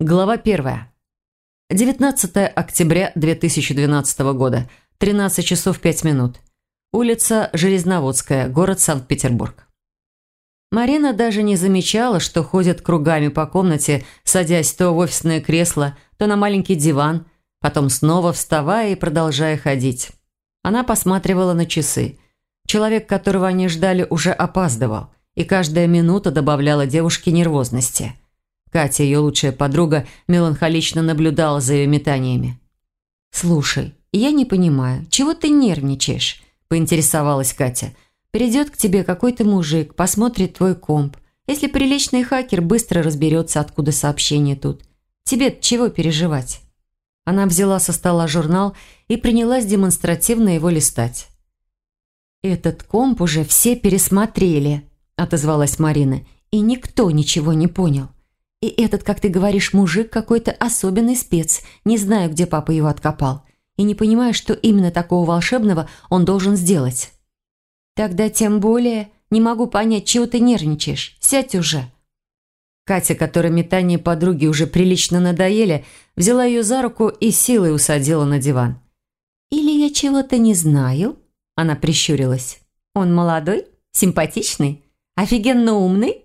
Глава 1. 19 октября 2012 года. 13 часов 5 минут. Улица Железноводская, город Санкт-Петербург. Марина даже не замечала, что ходит кругами по комнате, садясь то в офисное кресло, то на маленький диван, потом снова вставая и продолжая ходить. Она посматривала на часы. Человек, которого они ждали, уже опаздывал, и каждая минута добавляла девушке нервозности – Катя, ее лучшая подруга, меланхолично наблюдала за ее метаниями. «Слушай, я не понимаю, чего ты нервничаешь?» – поинтересовалась Катя. «Придет к тебе какой-то мужик, посмотрит твой комп. Если приличный хакер быстро разберется, откуда сообщение тут. тебе чего переживать?» Она взяла со стола журнал и принялась демонстративно его листать. «Этот комп уже все пересмотрели», – отозвалась Марина, – «и никто ничего не понял. И этот, как ты говоришь, мужик какой-то особенный спец. Не знаю, где папа его откопал. И не понимаю, что именно такого волшебного он должен сделать. Тогда тем более не могу понять, чего ты нервничаешь. Сядь уже. Катя, которой метание подруги уже прилично надоели, взяла ее за руку и силой усадила на диван. «Или я чего-то не знаю?» Она прищурилась. «Он молодой? Симпатичный? Офигенно умный?»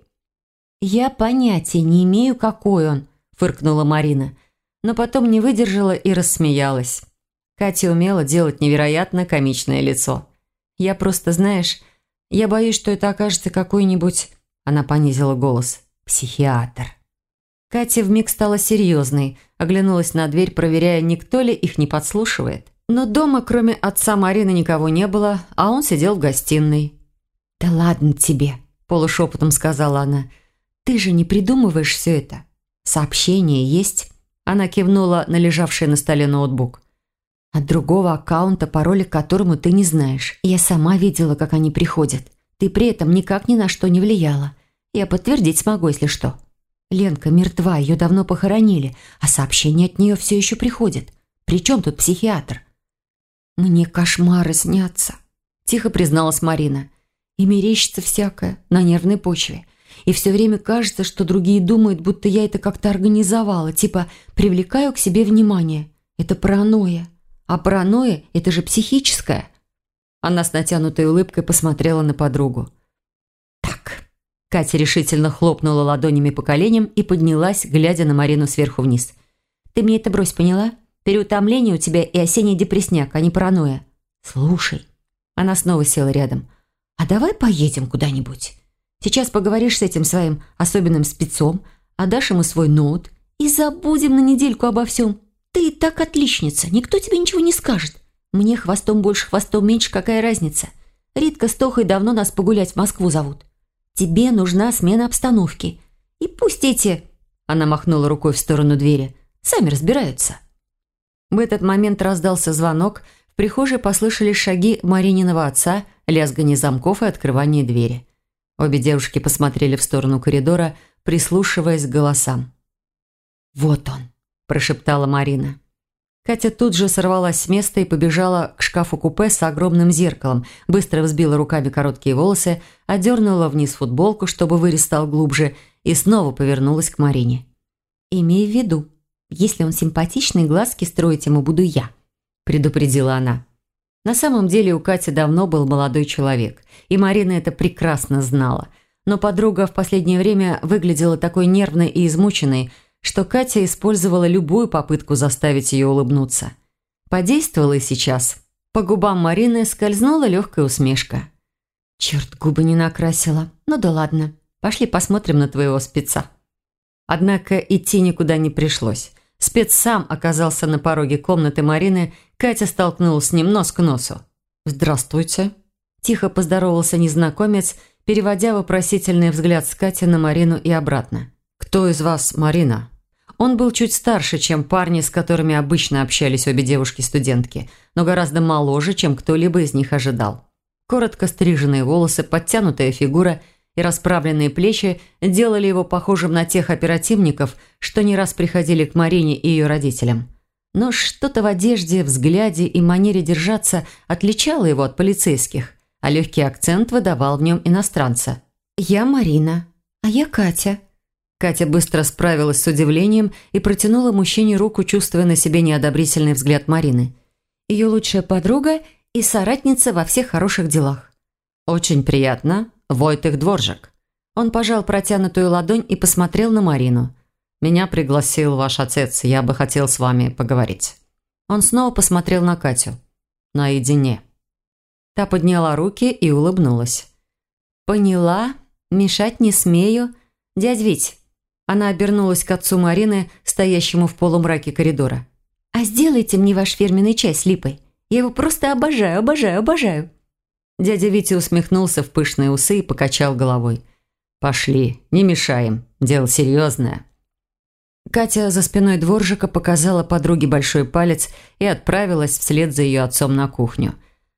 «Я понятия не имею, какой он», – фыркнула Марина. Но потом не выдержала и рассмеялась. Катя умела делать невероятно комичное лицо. «Я просто, знаешь, я боюсь, что это окажется какой-нибудь...» Она понизила голос. «Психиатр». Катя вмиг стала серьезной, оглянулась на дверь, проверяя, никто ли их не подслушивает. Но дома, кроме отца Марины, никого не было, а он сидел в гостиной. «Да ладно тебе», – полушепотом сказала она. «Ты же не придумываешь все это. Сообщение есть?» Она кивнула на лежавший на столе ноутбук. «От другого аккаунта, пароля к которому ты не знаешь. Я сама видела, как они приходят. Ты при этом никак ни на что не влияла. Я подтвердить смогу, если что. Ленка мертва, ее давно похоронили, а сообщение от нее все еще приходит. Причем тут психиатр?» «Мне кошмары снятся», – тихо призналась Марина. «И мерещится всякое на нервной почве. И все время кажется, что другие думают, будто я это как-то организовала, типа привлекаю к себе внимание. Это паранойя. А паранойя – это же психическая. Она с натянутой улыбкой посмотрела на подругу. «Так». Катя решительно хлопнула ладонями по коленям и поднялась, глядя на Марину сверху вниз. «Ты мне это брось, поняла? Переутомление у тебя и осенний депресняк, а не паранойя. Слушай». Она снова села рядом. «А давай поедем куда-нибудь?» Сейчас поговоришь с этим своим особенным спецом, отдашь ему свой ноут и забудем на недельку обо всем. Ты и так отличница, никто тебе ничего не скажет. Мне хвостом больше, хвостом меньше, какая разница? Ритка с Тохой давно нас погулять в Москву зовут. Тебе нужна смена обстановки. И пусть эти...» Она махнула рукой в сторону двери. «Сами разбираются». В этот момент раздался звонок. В прихожей послышались шаги Марининого отца, лязгание замков и открывание двери. Обе девушки посмотрели в сторону коридора, прислушиваясь к голосам. «Вот он», – прошептала Марина. Катя тут же сорвалась с места и побежала к шкафу-купе с огромным зеркалом, быстро взбила руками короткие волосы, одернула вниз футболку, чтобы вырез стал глубже, и снова повернулась к Марине. «Имей в виду, если он симпатичный, глазки строить ему буду я», – предупредила она. На самом деле у Кати давно был молодой человек, и Марина это прекрасно знала. Но подруга в последнее время выглядела такой нервной и измученной, что Катя использовала любую попытку заставить ее улыбнуться. Подействовала и сейчас. По губам Марины скользнула легкая усмешка. «Черт, губы не накрасила. Ну да ладно. Пошли посмотрим на твоего спеца». Однако идти никуда не пришлось. Спец сам оказался на пороге комнаты Марины, Катя столкнулась с ним нос к носу. «Здравствуйте». Тихо поздоровался незнакомец, переводя вопросительный взгляд с Кати на Марину и обратно. «Кто из вас Марина?» Он был чуть старше, чем парни, с которыми обычно общались обе девушки-студентки, но гораздо моложе, чем кто-либо из них ожидал. Коротко стриженные волосы, подтянутая фигура – и расправленные плечи делали его похожим на тех оперативников, что не раз приходили к Марине и ее родителям. Но что-то в одежде, взгляде и манере держаться отличало его от полицейских, а легкий акцент выдавал в нем иностранца. «Я Марина, а я Катя». Катя быстро справилась с удивлением и протянула мужчине руку, чувствуя на себе неодобрительный взгляд Марины. Ее лучшая подруга и соратница во всех хороших делах. «Очень приятно. Войтых Дворжик». Он пожал протянутую ладонь и посмотрел на Марину. «Меня пригласил ваш отец. Я бы хотел с вами поговорить». Он снова посмотрел на Катю. «Наедине». Та подняла руки и улыбнулась. «Поняла. Мешать не смею. Дядь Вить, она обернулась к отцу Марины, стоящему в полумраке коридора. «А сделайте мне ваш фирменный чай с липой. Я его просто обожаю, обожаю, обожаю». Дядя Витя усмехнулся в пышные усы и покачал головой. «Пошли, не мешаем. Дело серьезное». Катя за спиной дворжика показала подруге большой палец и отправилась вслед за ее отцом на кухню.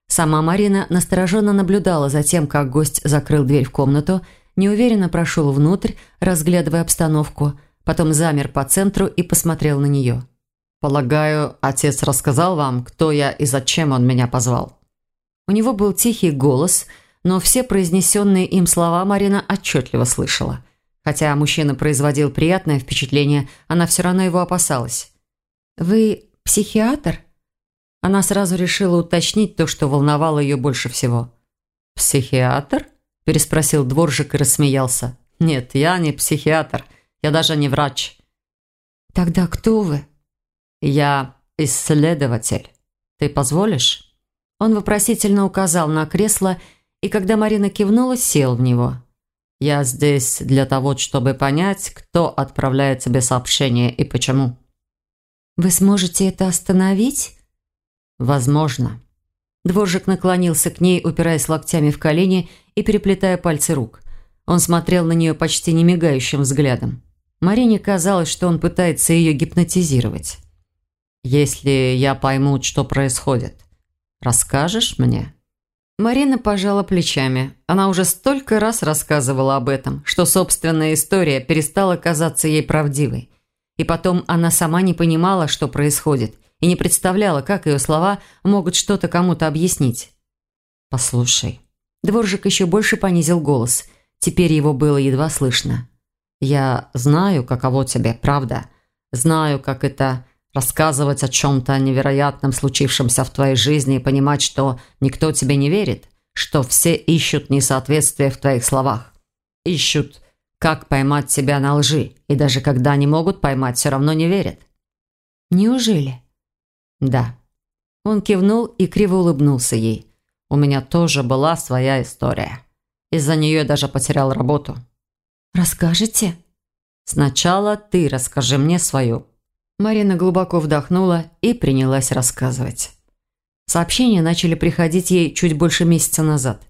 Сама Марина настороженно наблюдала за тем, как гость закрыл дверь в комнату неуверенно прошел внутрь, разглядывая обстановку, потом замер по центру и посмотрел на нее. «Полагаю, отец рассказал вам, кто я и зачем он меня позвал?» У него был тихий голос, но все произнесенные им слова Марина отчетливо слышала. Хотя мужчина производил приятное впечатление, она все равно его опасалась. «Вы психиатр?» Она сразу решила уточнить то, что волновало ее больше всего. «Психиатр?» – переспросил дворжик и рассмеялся. «Нет, я не психиатр. Я даже не врач». «Тогда кто вы?» «Я исследователь. Ты позволишь?» Он вопросительно указал на кресло, и когда Марина кивнула, сел в него. «Я здесь для того, чтобы понять, кто отправляет тебе сообщение и почему». «Вы сможете это остановить?» «Возможно». Дворжик наклонился к ней, упираясь локтями в колени и переплетая пальцы рук. Он смотрел на нее почти немигающим взглядом. Марине казалось, что он пытается ее гипнотизировать. «Если я пойму, что происходит, расскажешь мне?» Марина пожала плечами. Она уже столько раз рассказывала об этом, что собственная история перестала казаться ей правдивой. И потом она сама не понимала, что происходит, и не представляла, как ее слова могут что-то кому-то объяснить. «Послушай». Дворжик еще больше понизил голос. Теперь его было едва слышно. «Я знаю, каково тебе, правда. Знаю, как это рассказывать о чем-то невероятном, случившемся в твоей жизни, и понимать, что никто тебе не верит, что все ищут несоответствие в твоих словах. Ищут, как поймать тебя на лжи, и даже когда не могут поймать, все равно не верят». «Неужели?» «Да». Он кивнул и криво улыбнулся ей. «У меня тоже была своя история. Из-за нее я даже потерял работу». «Расскажете?» «Сначала ты расскажи мне свою». Марина глубоко вдохнула и принялась рассказывать. Сообщения начали приходить ей чуть больше месяца назад.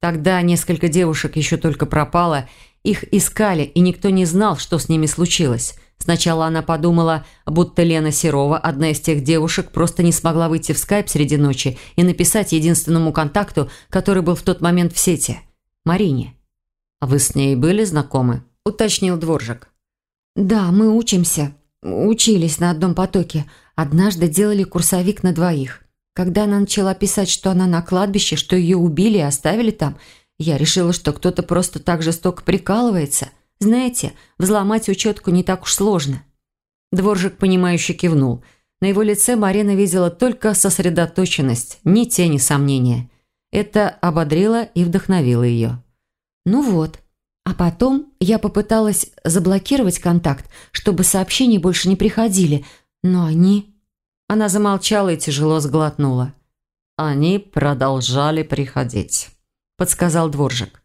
Тогда несколько девушек еще только пропало, их искали, и никто не знал, что с ними случилось – Сначала она подумала, будто Лена Серова, одна из тех девушек, просто не смогла выйти в скайп среди ночи и написать единственному контакту, который был в тот момент в сети – Марине. «А вы с ней были знакомы?» – уточнил Дворжик. «Да, мы учимся. Учились на одном потоке. Однажды делали курсовик на двоих. Когда она начала писать, что она на кладбище, что ее убили и оставили там, я решила, что кто-то просто так жестоко прикалывается – знаете, взломать учетку не так уж сложно». Дворжик, понимающе кивнул. На его лице Марина видела только сосредоточенность, ни тени сомнения. Это ободрило и вдохновило ее. «Ну вот. А потом я попыталась заблокировать контакт, чтобы сообщения больше не приходили, но они...» Она замолчала и тяжело сглотнула. «Они продолжали приходить», – подсказал Дворжик.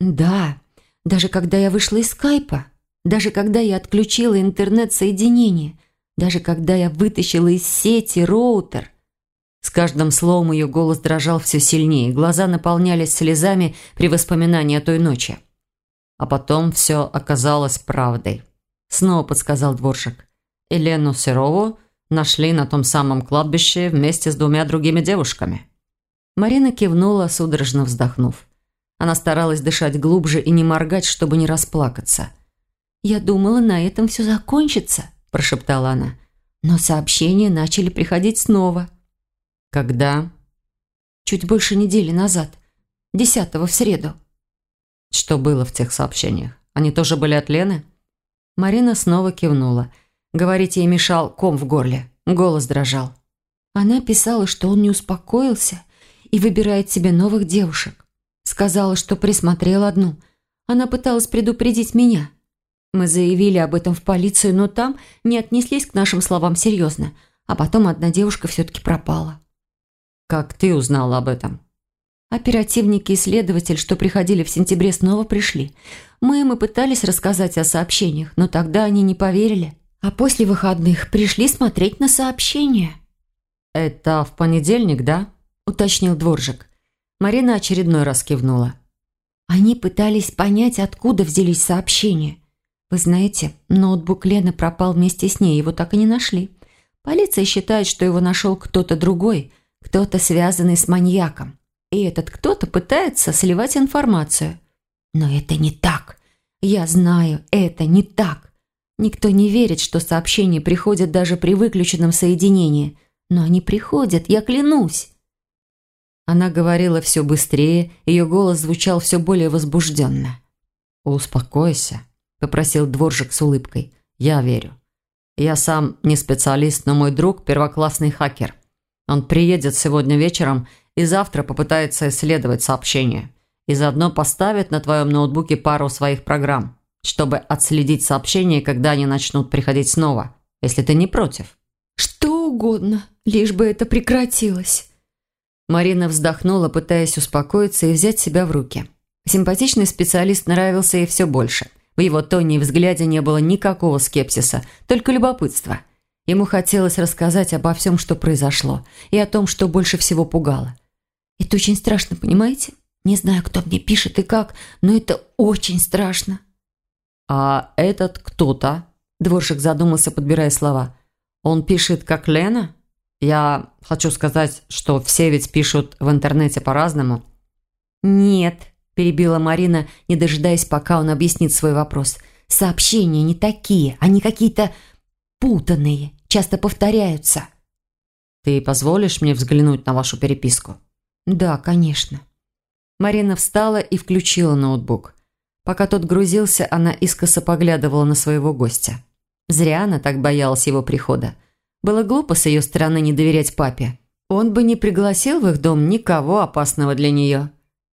«Да, даже когда я вышла из скайпа, даже когда я отключила интернет-соединение, даже когда я вытащила из сети роутер. С каждым словом ее голос дрожал все сильнее, глаза наполнялись слезами при воспоминании о той ночи. А потом все оказалось правдой. Снова подсказал дворжик. Елену Серову нашли на том самом кладбище вместе с двумя другими девушками. Марина кивнула, судорожно вздохнув. Она старалась дышать глубже и не моргать, чтобы не расплакаться. «Я думала, на этом все закончится», – прошептала она. «Но сообщения начали приходить снова». «Когда?» «Чуть больше недели назад. Десятого в среду». «Что было в тех сообщениях? Они тоже были от Лены?» Марина снова кивнула. Говорить ей мешал ком в горле. Голос дрожал. Она писала, что он не успокоился и выбирает себе новых девушек. Сказала, что присмотрел одну. Она пыталась предупредить меня. Мы заявили об этом в полицию, но там не отнеслись к нашим словам серьезно. А потом одна девушка все-таки пропала. «Как ты узнала об этом?» Оперативники и следователь, что приходили в сентябре, снова пришли. Мы им и пытались рассказать о сообщениях, но тогда они не поверили. А после выходных пришли смотреть на сообщения. «Это в понедельник, да?» – уточнил дворжик. Марина очередной раз кивнула. Они пытались понять, откуда взялись сообщения. Вы знаете, ноутбук Лены пропал вместе с ней, его так и не нашли. Полиция считает, что его нашел кто-то другой, кто-то связанный с маньяком. И этот кто-то пытается сливать информацию. Но это не так. Я знаю, это не так. Никто не верит, что сообщения приходят даже при выключенном соединении. Но они приходят, я клянусь. Она говорила все быстрее, ее голос звучал все более возбужденно. «Успокойся», – попросил дворжик с улыбкой. «Я верю. Я сам не специалист, но мой друг – первоклассный хакер. Он приедет сегодня вечером и завтра попытается исследовать сообщение. И заодно поставит на твоем ноутбуке пару своих программ, чтобы отследить сообщения, когда они начнут приходить снова, если ты не против». «Что угодно, лишь бы это прекратилось». Марина вздохнула, пытаясь успокоиться и взять себя в руки. Симпатичный специалист нравился ей все больше. В его тоне и взгляде не было никакого скепсиса, только любопытство. Ему хотелось рассказать обо всем, что произошло, и о том, что больше всего пугало. «Это очень страшно, понимаете? Не знаю, кто мне пишет и как, но это очень страшно». «А этот кто-то?» Дворщик задумался, подбирая слова. «Он пишет, как Лена?» Я хочу сказать, что все ведь пишут в интернете по-разному». «Нет», – перебила Марина, не дожидаясь, пока он объяснит свой вопрос. «Сообщения не такие, они какие-то путанные, часто повторяются». «Ты позволишь мне взглянуть на вашу переписку?» «Да, конечно». Марина встала и включила ноутбук. Пока тот грузился, она искоса поглядывала на своего гостя. Зря она так боялась его прихода. Было глупо с ее стороны не доверять папе. Он бы не пригласил в их дом никого опасного для нее.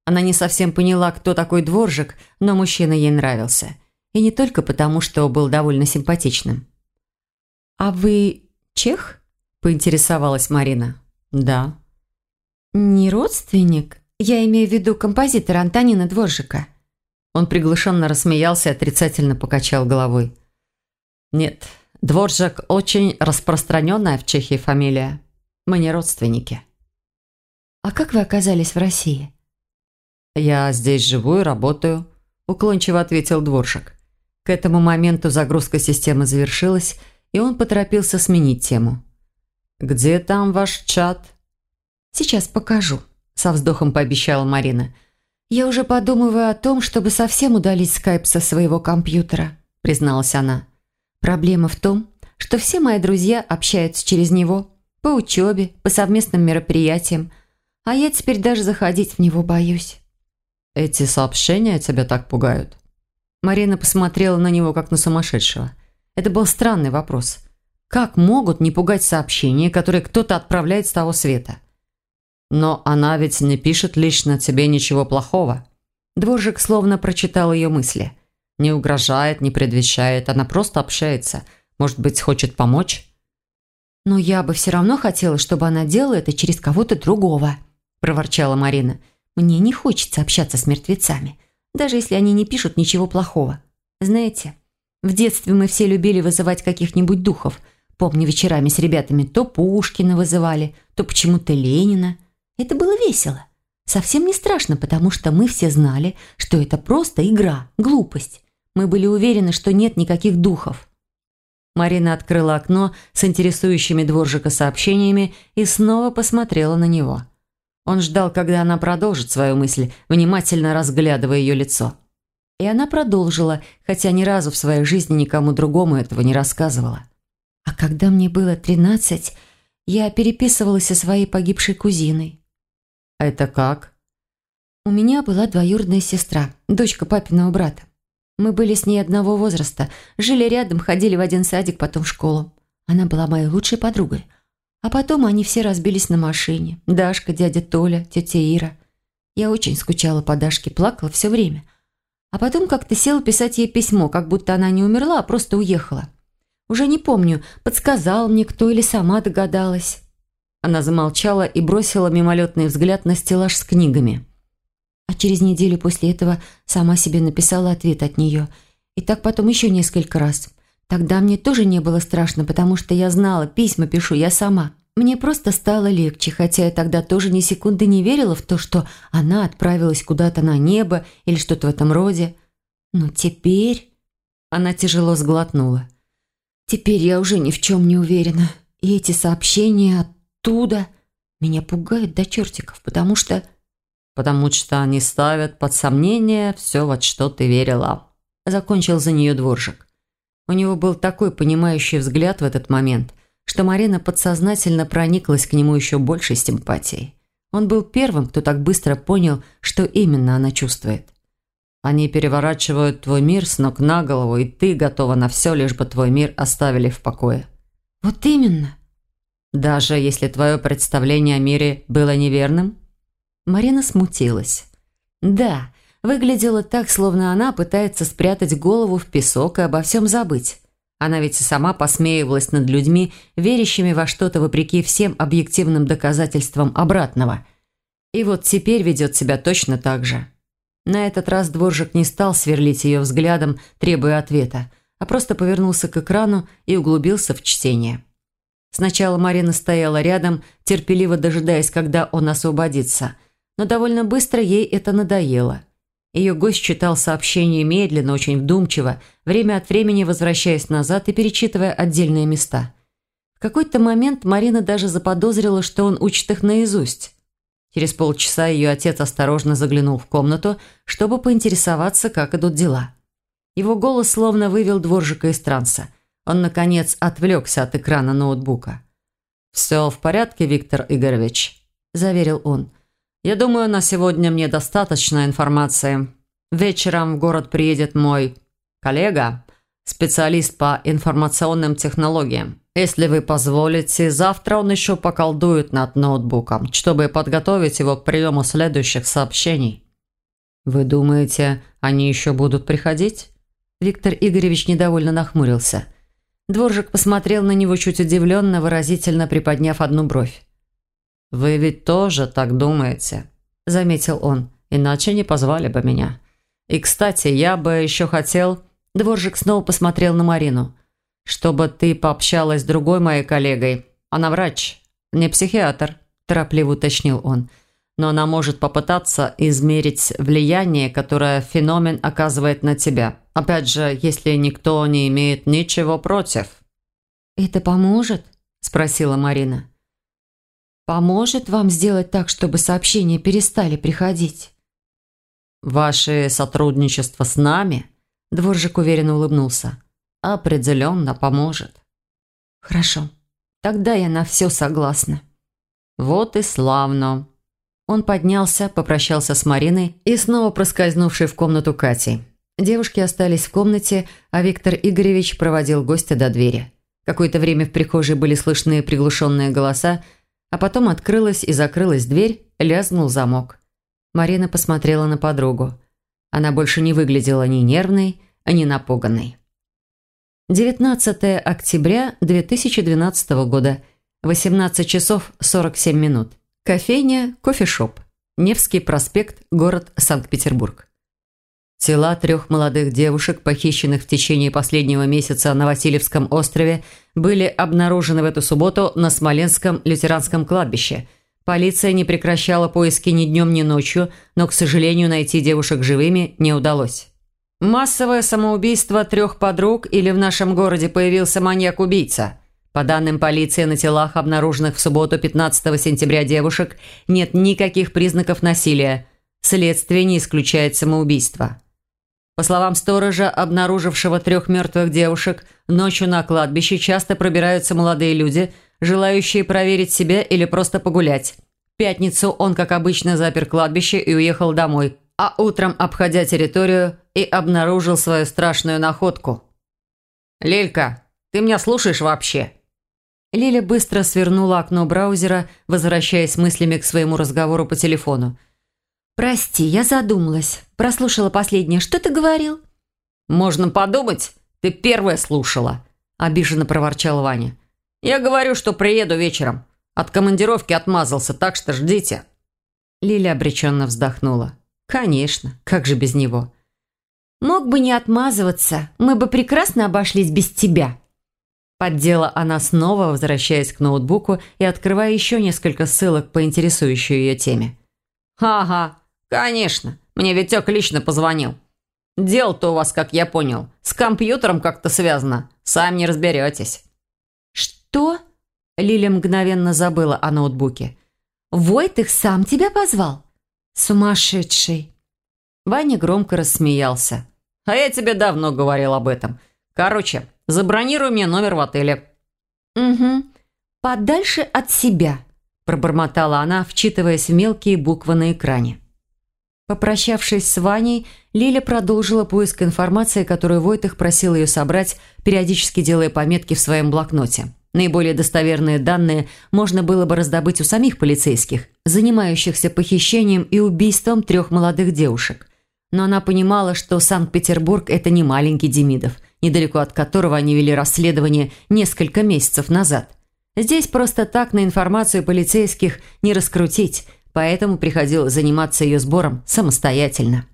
Она не совсем поняла, кто такой дворжик, но мужчина ей нравился. И не только потому, что был довольно симпатичным. «А вы чех?» – поинтересовалась Марина. «Да». «Не родственник? Я имею в виду композитора Антонина Дворжика». Он приглушенно рассмеялся и отрицательно покачал головой. «Нет, Дворжак – очень распространенная в Чехии фамилия. Мы не родственники. А как вы оказались в России? Я здесь живу и работаю, уклончиво ответил Дворжак. К этому моменту загрузка системы завершилась, и он поторопился сменить тему. «Где там ваш чат?» «Сейчас покажу», – со вздохом пообещала Марина. «Я уже подумываю о том, чтобы совсем удалить скайп со своего компьютера», – призналась она. Проблема в том, что все мои друзья общаются через него по учебе, по совместным мероприятиям, а я теперь даже заходить в него боюсь. «Эти сообщения тебя так пугают?» Марина посмотрела на него, как на сумасшедшего. Это был странный вопрос. Как могут не пугать сообщения, которые кто-то отправляет с того света? Но она ведь не пишет лично тебе ничего плохого. Дворжик словно прочитал ее мысли. Не угрожает, не предвещает, она просто общается. Может быть, хочет помочь? «Но я бы все равно хотела, чтобы она делала это через кого-то другого», – проворчала Марина. «Мне не хочется общаться с мертвецами, даже если они не пишут ничего плохого. Знаете, в детстве мы все любили вызывать каких-нибудь духов. Помню, вечерами с ребятами то Пушкина вызывали, то почему-то Ленина. Это было весело. Совсем не страшно, потому что мы все знали, что это просто игра, глупость. Мы были уверены, что нет никаких духов. Марина открыла окно с интересующими дворжика сообщениями и снова посмотрела на него. Он ждал, когда она продолжит свою мысль, внимательно разглядывая ее лицо. И она продолжила, хотя ни разу в своей жизни никому другому этого не рассказывала. «А когда мне было тринадцать, я переписывалась со своей погибшей кузиной». «Это как?» «У меня была двоюродная сестра, дочка папиного брата. Мы были с ней одного возраста, жили рядом, ходили в один садик, потом в школу. Она была моей лучшей подругой. А потом они все разбились на машине. Дашка, дядя Толя, тетя Ира. Я очень скучала по Дашке, плакала все время. А потом как-то села писать ей письмо, как будто она не умерла, а просто уехала. Уже не помню, подсказал мне кто или сама догадалась. Она замолчала и бросила мимолетный взгляд на стеллаж с книгами. А через неделю после этого сама себе написала ответ от нее. И так потом еще несколько раз. Тогда мне тоже не было страшно, потому что я знала, письма пишу я сама. Мне просто стало легче, хотя я тогда тоже ни секунды не верила в то, что она отправилась куда-то на небо или что-то в этом роде. Но теперь... Она тяжело сглотнула. Теперь я уже ни в чем не уверена. И эти сообщения оттуда меня пугают до чертиков, потому что... Потому что они ставят под сомнение все, во что ты верила. Закончил за нее дворжик. У него был такой понимающий взгляд в этот момент, что Марина подсознательно прониклась к нему еще большей симпатией. Он был первым, кто так быстро понял, что именно она чувствует. Они переворачивают твой мир с ног на голову, и ты готова на все, лишь бы твой мир оставили в покое. Вот именно. Даже если твое представление о мире было неверным? Марина смутилась. Да, выглядело так, словно она пытается спрятать голову в песок и обо всем забыть. Она ведь и сама посмеивалась над людьми, верящими во что-то вопреки всем объективным доказательствам обратного. И вот теперь ведет себя точно так же. На этот раз дворжик не стал сверлить ее взглядом, требуя ответа, а просто повернулся к экрану и углубился в чтение. Сначала Марина стояла рядом, терпеливо дожидаясь, когда он освободится, но довольно быстро ей это надоело. Ее гость читал сообщение медленно, очень вдумчиво, время от времени возвращаясь назад и перечитывая отдельные места. В какой-то момент Марина даже заподозрила, что он учит их наизусть. Через полчаса ее отец осторожно заглянул в комнату, чтобы поинтересоваться, как идут дела. Его голос словно вывел дворжика из транса. Он, наконец, отвлекся от экрана ноутбука. «Все в порядке, Виктор Игоревич», – заверил он. «Я думаю, на сегодня мне достаточно информации. Вечером в город приедет мой коллега, специалист по информационным технологиям. Если вы позволите, завтра он еще поколдует над ноутбуком, чтобы подготовить его к приему следующих сообщений. Вы думаете, они еще будут приходить? Виктор Игоревич недовольно нахмурился. Дворжик посмотрел на него чуть удивленно, выразительно приподняв одну бровь. «Вы ведь тоже так думаете», – заметил он, – «иначе не позвали бы меня. И, кстати, я бы еще хотел...» Дворжик снова посмотрел на Марину – чтобы ты пообщалась с другой моей коллегой. Она врач, не психиатр», – торопливо уточнил он. «Но она может попытаться измерить влияние, которое феномен оказывает на тебя. Опять же, если никто не имеет ничего против». «Это поможет?» – спросила Марина. «Поможет вам сделать так, чтобы сообщения перестали приходить?» «Ваше сотрудничество с нами?» – Дворжик уверенно улыбнулся определенно поможет. Хорошо, тогда я на все согласна. Вот и славно. Он поднялся, попрощался с Мариной и снова проскользнувший в комнату Кати. Девушки остались в комнате, а Виктор Игоревич проводил гостя до двери. Какое-то время в прихожей были слышны приглушенные голоса, а потом открылась и закрылась дверь, лязнул замок. Марина посмотрела на подругу. Она больше не выглядела ни нервной, ни напуганной. 19 октября 2012 года, 18 часов 47 минут. Кофейня «Кофешоп». Невский проспект, город Санкт-Петербург. Тела трех молодых девушек, похищенных в течение последнего месяца на Васильевском острове, были обнаружены в эту субботу на Смоленском лютеранском кладбище. Полиция не прекращала поиски ни днем, ни ночью, но, к сожалению, найти девушек живыми не удалось. Массовое самоубийство трех подруг или в нашем городе появился маньяк-убийца? По данным полиции, на телах, обнаруженных в субботу 15 сентября девушек, нет никаких признаков насилия. Следствие не исключает самоубийство. По словам сторожа, обнаружившего трех мертвых девушек, ночью на кладбище часто пробираются молодые люди, желающие проверить себя или просто погулять. В пятницу он, как обычно, запер кладбище и уехал домой, а утром, обходя территорию, и обнаружил свою страшную находку. «Лилька, ты меня слушаешь вообще?» Лиля быстро свернула окно браузера, возвращаясь мыслями к своему разговору по телефону. «Прости, я задумалась. Прослушала последнее. Что ты говорил?» «Можно подумать, ты первая слушала», – обиженно проворчал Ваня. «Я говорю, что приеду вечером. От командировки отмазался, так что ждите». Лиля обреченно вздохнула. «Конечно, как же без него?» «Мог бы не отмазываться, мы бы прекрасно обошлись без тебя», Поддела она снова, возвращаясь к ноутбуку и открывая еще несколько ссылок по интересующей ее теме. «Ага, конечно. Мне Витек лично позвонил. Дело-то у вас, как я понял, с компьютером как-то связано. Сами не разберетесь». «Что?» Лиля мгновенно забыла о ноутбуке. «Войтых сам тебя позвал? Сумасшедший!» Ваня громко рассмеялся. «А я тебе давно говорил об этом. Короче, Забронируй мне номер в отеле». «Угу. Подальше от себя», – пробормотала она, вчитываясь в мелкие буквы на экране. Попрощавшись с Ваней, Лиля продолжила поиск информации, которую Войтых просил ее собрать, периодически делая пометки в своем блокноте. Наиболее достоверные данные можно было бы раздобыть у самих полицейских, занимающихся похищением и убийством трех молодых девушек. Но она понимала, что Санкт-Петербург – это не маленький Демидов – недалеко от которого они вели расследование несколько месяцев назад. Здесь просто так на информацию полицейских не раскрутить, поэтому приходилось заниматься ее сбором самостоятельно.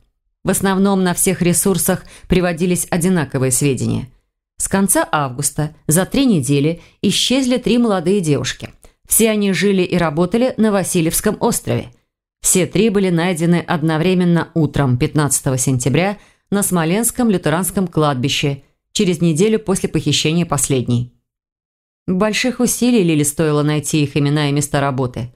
В основном на всех ресурсах приводились одинаковые сведения. С конца августа за три недели исчезли три молодые девушки. Все они жили и работали на Васильевском острове. Все три были найдены одновременно утром 15 сентября на Смоленском лютеранском кладбище через неделю после похищения последней. Больших усилий Лили стоило найти их имена и места работы.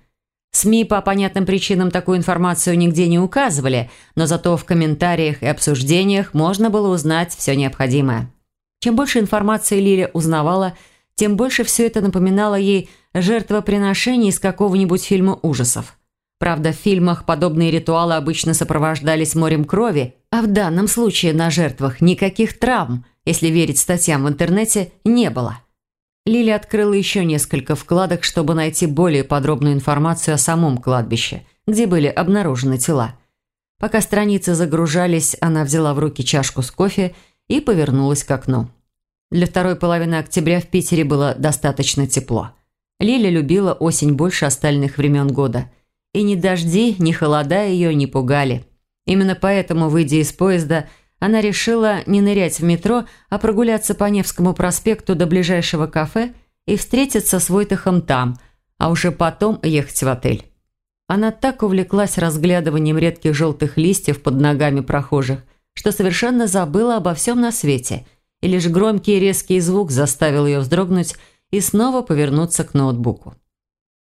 СМИ по понятным причинам такую информацию нигде не указывали, но зато в комментариях и обсуждениях можно было узнать все необходимое. Чем больше информации Лили узнавала, тем больше все это напоминало ей жертвоприношение из какого-нибудь фильма ужасов. Правда, в фильмах подобные ритуалы обычно сопровождались морем крови, а в данном случае на жертвах никаких травм – если верить статьям в интернете, не было. Лили открыла еще несколько вкладок, чтобы найти более подробную информацию о самом кладбище, где были обнаружены тела. Пока страницы загружались, она взяла в руки чашку с кофе и повернулась к окну. Для второй половины октября в Питере было достаточно тепло. Лиля любила осень больше остальных времен года. И ни дожди, ни холода ее не пугали. Именно поэтому, выйдя из поезда, она решила не нырять в метро, а прогуляться по Невскому проспекту до ближайшего кафе и встретиться с Войтахом там, а уже потом ехать в отель. Она так увлеклась разглядыванием редких желтых листьев под ногами прохожих, что совершенно забыла обо всем на свете, и лишь громкий резкий звук заставил ее вздрогнуть и снова повернуться к ноутбуку.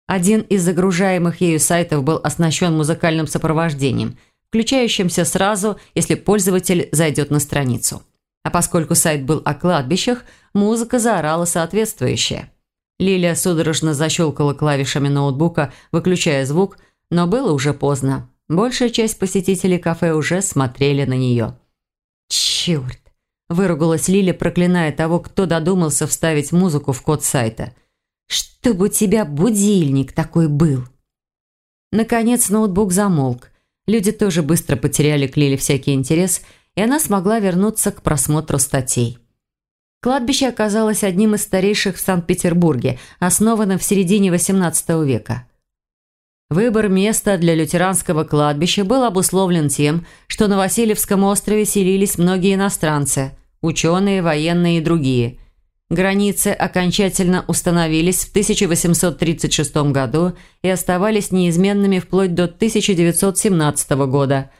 Один из загружаемых ею сайтов был оснащен музыкальным сопровождением – включающимся сразу, если пользователь зайдет на страницу. А поскольку сайт был о кладбищах, музыка заорала соответствующая. Лилия судорожно защелкала клавишами ноутбука, выключая звук, но было уже поздно. Большая часть посетителей кафе уже смотрели на нее. «Черт!» – выругалась Лиля, проклиная того, кто додумался вставить музыку в код сайта. «Чтобы у тебя будильник такой был!» Наконец ноутбук замолк. Люди тоже быстро потеряли к Лиле всякий интерес, и она смогла вернуться к просмотру статей. Кладбище оказалось одним из старейших в Санкт-Петербурге, основанным в середине XVIII века. Выбор места для лютеранского кладбища был обусловлен тем, что на Васильевском острове селились многие иностранцы – ученые, военные и другие – Границы окончательно установились в 1836 году и оставались неизменными вплоть до 1917 года.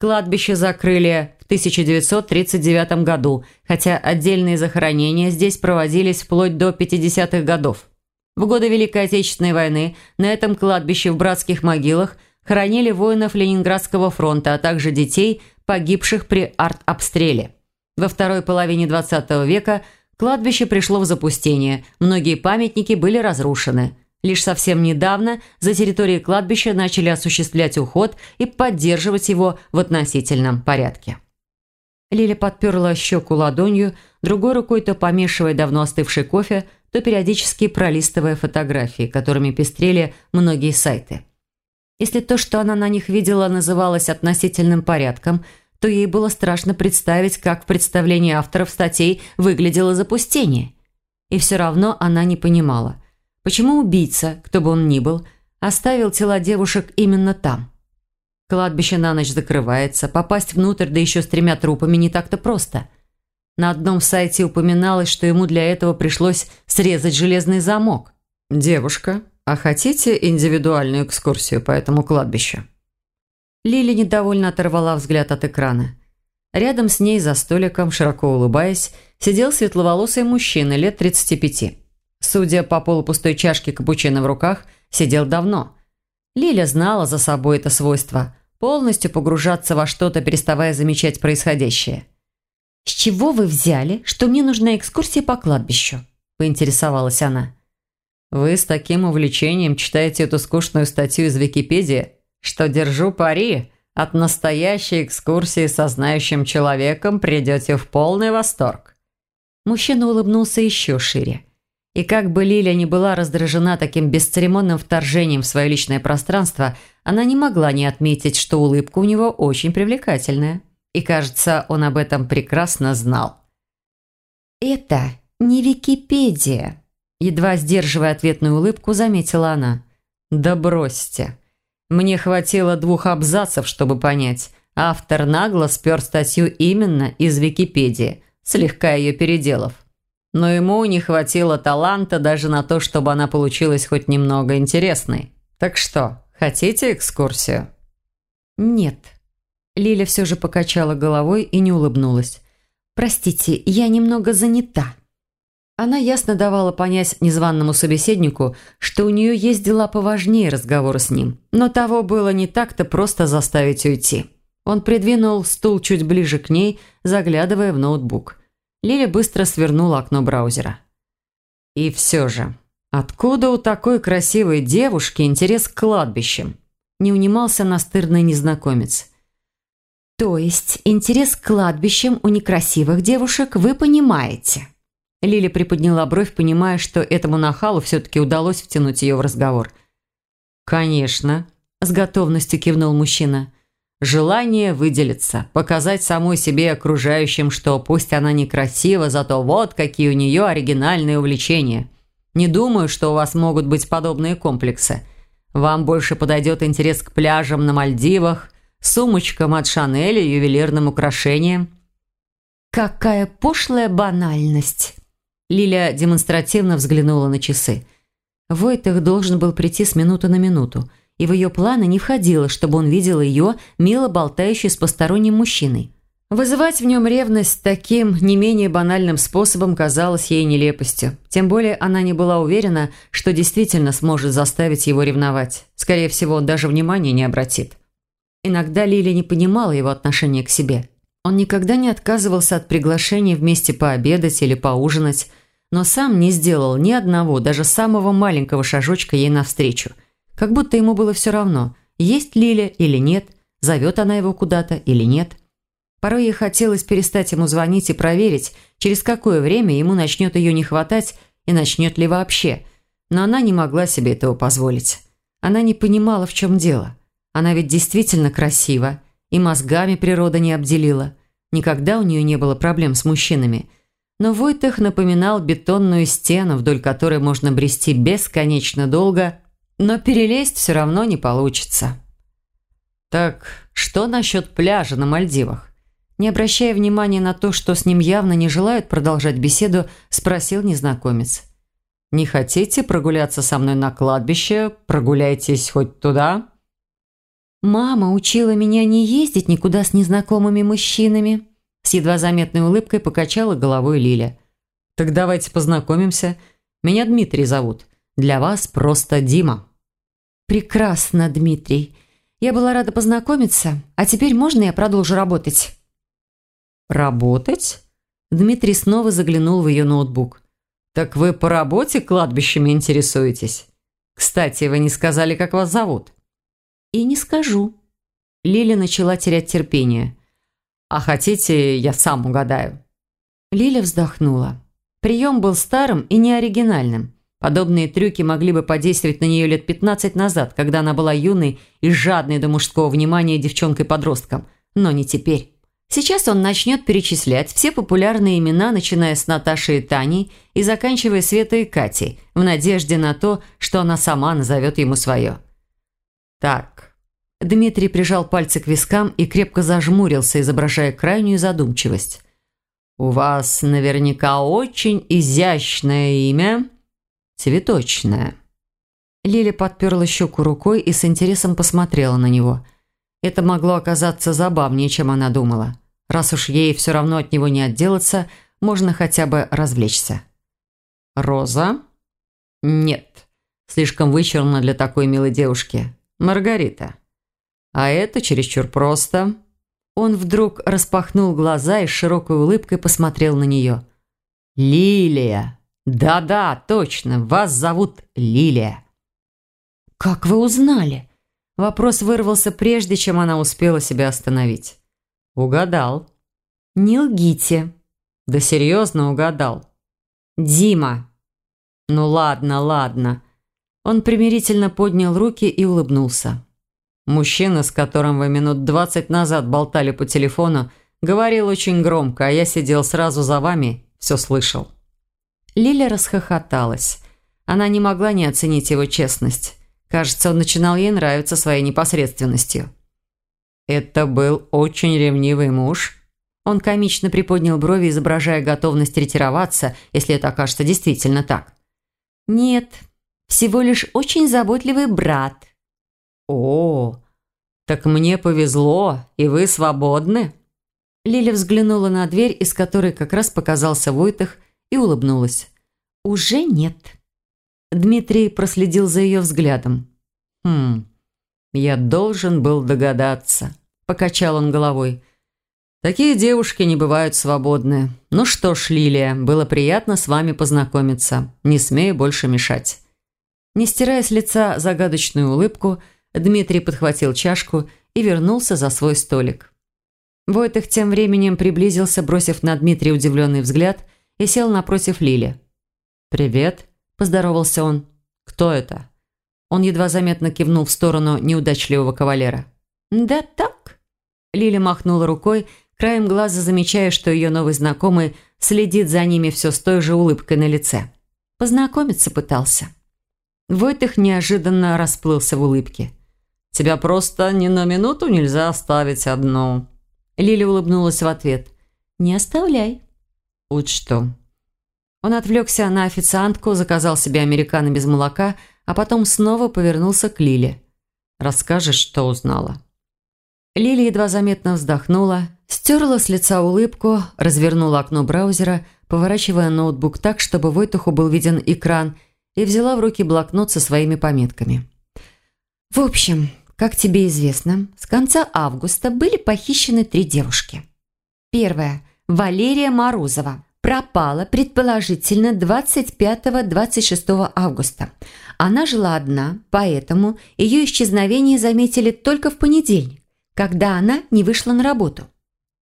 Кладбище закрыли в 1939 году, хотя отдельные захоронения здесь проводились вплоть до 50-х годов. В годы Великой Отечественной войны на этом кладбище в братских могилах хоронили воинов Ленинградского фронта, а также детей, погибших при артобстреле. Во второй половине XX века – Кладбище пришло в запустение, многие памятники были разрушены. Лишь совсем недавно за территорией кладбища начали осуществлять уход и поддерживать его в относительном порядке. Лиля подперла щеку ладонью, другой рукой то помешивая давно остывший кофе, то периодически пролистывая фотографии, которыми пестрели многие сайты. Если то, что она на них видела, называлось относительным порядком, то ей было страшно представить, как в представлении авторов статей выглядело запустение. И все равно она не понимала, почему убийца, кто бы он ни был, оставил тела девушек именно там. Кладбище на ночь закрывается, попасть внутрь, да еще с тремя трупами, не так-то просто. На одном сайте упоминалось, что ему для этого пришлось срезать железный замок. «Девушка, а хотите индивидуальную экскурсию по этому кладбищу?» Лили недовольно оторвала взгляд от экрана. Рядом с ней за столиком, широко улыбаясь, сидел светловолосый мужчина лет 35. Судя по полупустой чашке капучино в руках, сидел давно. Лиля знала за собой это свойство – полностью погружаться во что-то, переставая замечать происходящее. «С чего вы взяли, что мне нужна экскурсия по кладбищу?» – поинтересовалась она. «Вы с таким увлечением читаете эту скучную статью из Википедии, что держу пари, от настоящей экскурсии со знающим человеком придете в полный восторг». Мужчина улыбнулся еще шире. И как бы Лиля не была раздражена таким бесцеремонным вторжением в свое личное пространство, она не могла не отметить, что улыбка у него очень привлекательная. И, кажется, он об этом прекрасно знал. «Это не Википедия», – едва сдерживая ответную улыбку, заметила она. «Да бросьте. Мне хватило двух абзацев, чтобы понять. Автор нагло спер статью именно из Википедии, слегка ее переделав но ему не хватило таланта даже на то, чтобы она получилась хоть немного интересной. Так что, хотите экскурсию? Нет. Лиля все же покачала головой и не улыбнулась. «Простите, я немного занята». Она ясно давала понять незваному собеседнику, что у нее есть дела поважнее разговора с ним. Но того было не так-то просто заставить уйти. Он придвинул стул чуть ближе к ней, заглядывая в ноутбук. Лиля быстро свернула окно браузера. И все же, откуда у такой красивой девушки интерес к кладбищам? Не унимался настырный незнакомец. То есть интерес к кладбищам у некрасивых девушек вы понимаете? Лиля приподняла бровь, понимая, что этому нахалу все-таки удалось втянуть ее в разговор. «Конечно», – с готовностью кивнул мужчина. Желание выделиться, показать самой себе и окружающим, что пусть она некрасива, зато вот какие у нее оригинальные увлечения. Не думаю, что у вас могут быть подобные комплексы. Вам больше подойдет интерес к пляжам на Мальдивах, сумочкам от Шанель и ювелирным украшениям. «Какая пошлая банальность!» Лиля демонстративно взглянула на часы. Войтых должен был прийти с минуты на минуту – и в ее планы не входило, чтобы он видел ее, мило болтающей с посторонним мужчиной. Вызывать в нем ревность таким не менее банальным способом казалось ей нелепостью. Тем более она не была уверена, что действительно сможет заставить его ревновать. Скорее всего, он даже внимания не обратит. Иногда Лили не понимала его отношения к себе. Он никогда не отказывался от приглашения вместе пообедать или поужинать, но сам не сделал ни одного, даже самого маленького шажочка ей навстречу – как будто ему было все равно, есть Лиля или нет, зовет она его куда-то или нет. Порой ей хотелось перестать ему звонить и проверить, через какое время ему начнет ее не хватать и начнет ли вообще. Но она не могла себе этого позволить. Она не понимала, в чем дело. Она ведь действительно красива, и мозгами природа не обделила. Никогда у нее не было проблем с мужчинами. Но Войтах напоминал бетонную стену, вдоль которой можно брести бесконечно долго, но перелезть все равно не получится. Так что насчет пляжа на Мальдивах? Не обращая внимания на то, что с ним явно не желают продолжать беседу, спросил незнакомец. «Не хотите прогуляться со мной на кладбище? Прогуляйтесь хоть туда?» «Мама учила меня не ездить никуда с незнакомыми мужчинами», с едва заметной улыбкой покачала головой Лиля. «Так давайте познакомимся. Меня Дмитрий зовут. Для вас просто Дима». «Прекрасно, Дмитрий. Я была рада познакомиться. А теперь можно я продолжу работать?» «Работать?» Дмитрий снова заглянул в ее ноутбук. «Так вы по работе кладбищами интересуетесь? Кстати, вы не сказали, как вас зовут?» «И не скажу». Лили начала терять терпение. А хотите, я сам угадаю?» Лиля вздохнула. Прием был старым и неоригинальным. Подобные трюки могли бы подействовать на нее лет 15 назад, когда она была юной и жадной до мужского внимания девчонкой-подростком. Но не теперь. Сейчас он начнет перечислять все популярные имена, начиная с Наташи и Тани и заканчивая Светой и Катей, в надежде на то, что она сама назовет ему свое. «Так». Дмитрий прижал пальцы к вискам и крепко зажмурился, изображая крайнюю задумчивость. «У вас наверняка очень изящное имя. Цветочное». Лиля подперла щеку рукой и с интересом посмотрела на него. Это могло оказаться забавнее, чем она думала. Раз уж ей все равно от него не отделаться, можно хотя бы развлечься. «Роза?» «Нет, слишком вычурно для такой милой девушки. Маргарита». «А это чересчур просто». Он вдруг распахнул глаза и с широкой улыбкой посмотрел на нее. «Лилия! Да-да, точно, вас зовут Лилия!» «Как вы узнали?» Вопрос вырвался прежде, чем она успела себя остановить. «Угадал». «Не лгите». «Да серьезно угадал». «Дима». «Ну ладно, ладно». Он примирительно поднял руки и улыбнулся. Мужчина, с которым вы минут двадцать назад болтали по телефону, говорил очень громко, а я сидел сразу за вами, все слышал». Лиля расхохоталась. Она не могла не оценить его честность. Кажется, он начинал ей нравиться своей непосредственностью. «Это был очень ревнивый муж?» Он комично приподнял брови, изображая готовность ретироваться, если это окажется действительно так. «Нет, всего лишь очень заботливый брат», «О, так мне повезло, и вы свободны?» Лиля взглянула на дверь, из которой как раз показался Войтах, и улыбнулась. «Уже нет». Дмитрий проследил за ее взглядом. «Хм, я должен был догадаться», – покачал он головой. «Такие девушки не бывают свободны. Ну что ж, Лилия, было приятно с вами познакомиться. Не смею больше мешать». Не стирая с лица загадочную улыбку, – Дмитрий подхватил чашку и вернулся за свой столик. Войтых тем временем приблизился, бросив на Дмитрия удивленный взгляд, и сел напротив Лили. «Привет», – поздоровался он. «Кто это?» Он едва заметно кивнул в сторону неудачливого кавалера. «Да так». Лиля махнула рукой, краем глаза замечая, что ее новый знакомый следит за ними все с той же улыбкой на лице. Познакомиться пытался. Войтых неожиданно расплылся в улыбке. Тебя просто ни на минуту нельзя оставить одну». Лили улыбнулась в ответ. «Не оставляй». «Вот что». Он отвлекся на официантку, заказал себе американо без молока, а потом снова повернулся к Лиле. «Расскажешь, что узнала?» Лили едва заметно вздохнула, стерла с лица улыбку, развернула окно браузера, поворачивая ноутбук так, чтобы Войтуху был виден экран, и взяла в руки блокнот со своими пометками. В общем, как тебе известно, с конца августа были похищены три девушки. Первая – Валерия Морозова. Пропала, предположительно, 25-26 августа. Она жила одна, поэтому ее исчезновение заметили только в понедельник, когда она не вышла на работу.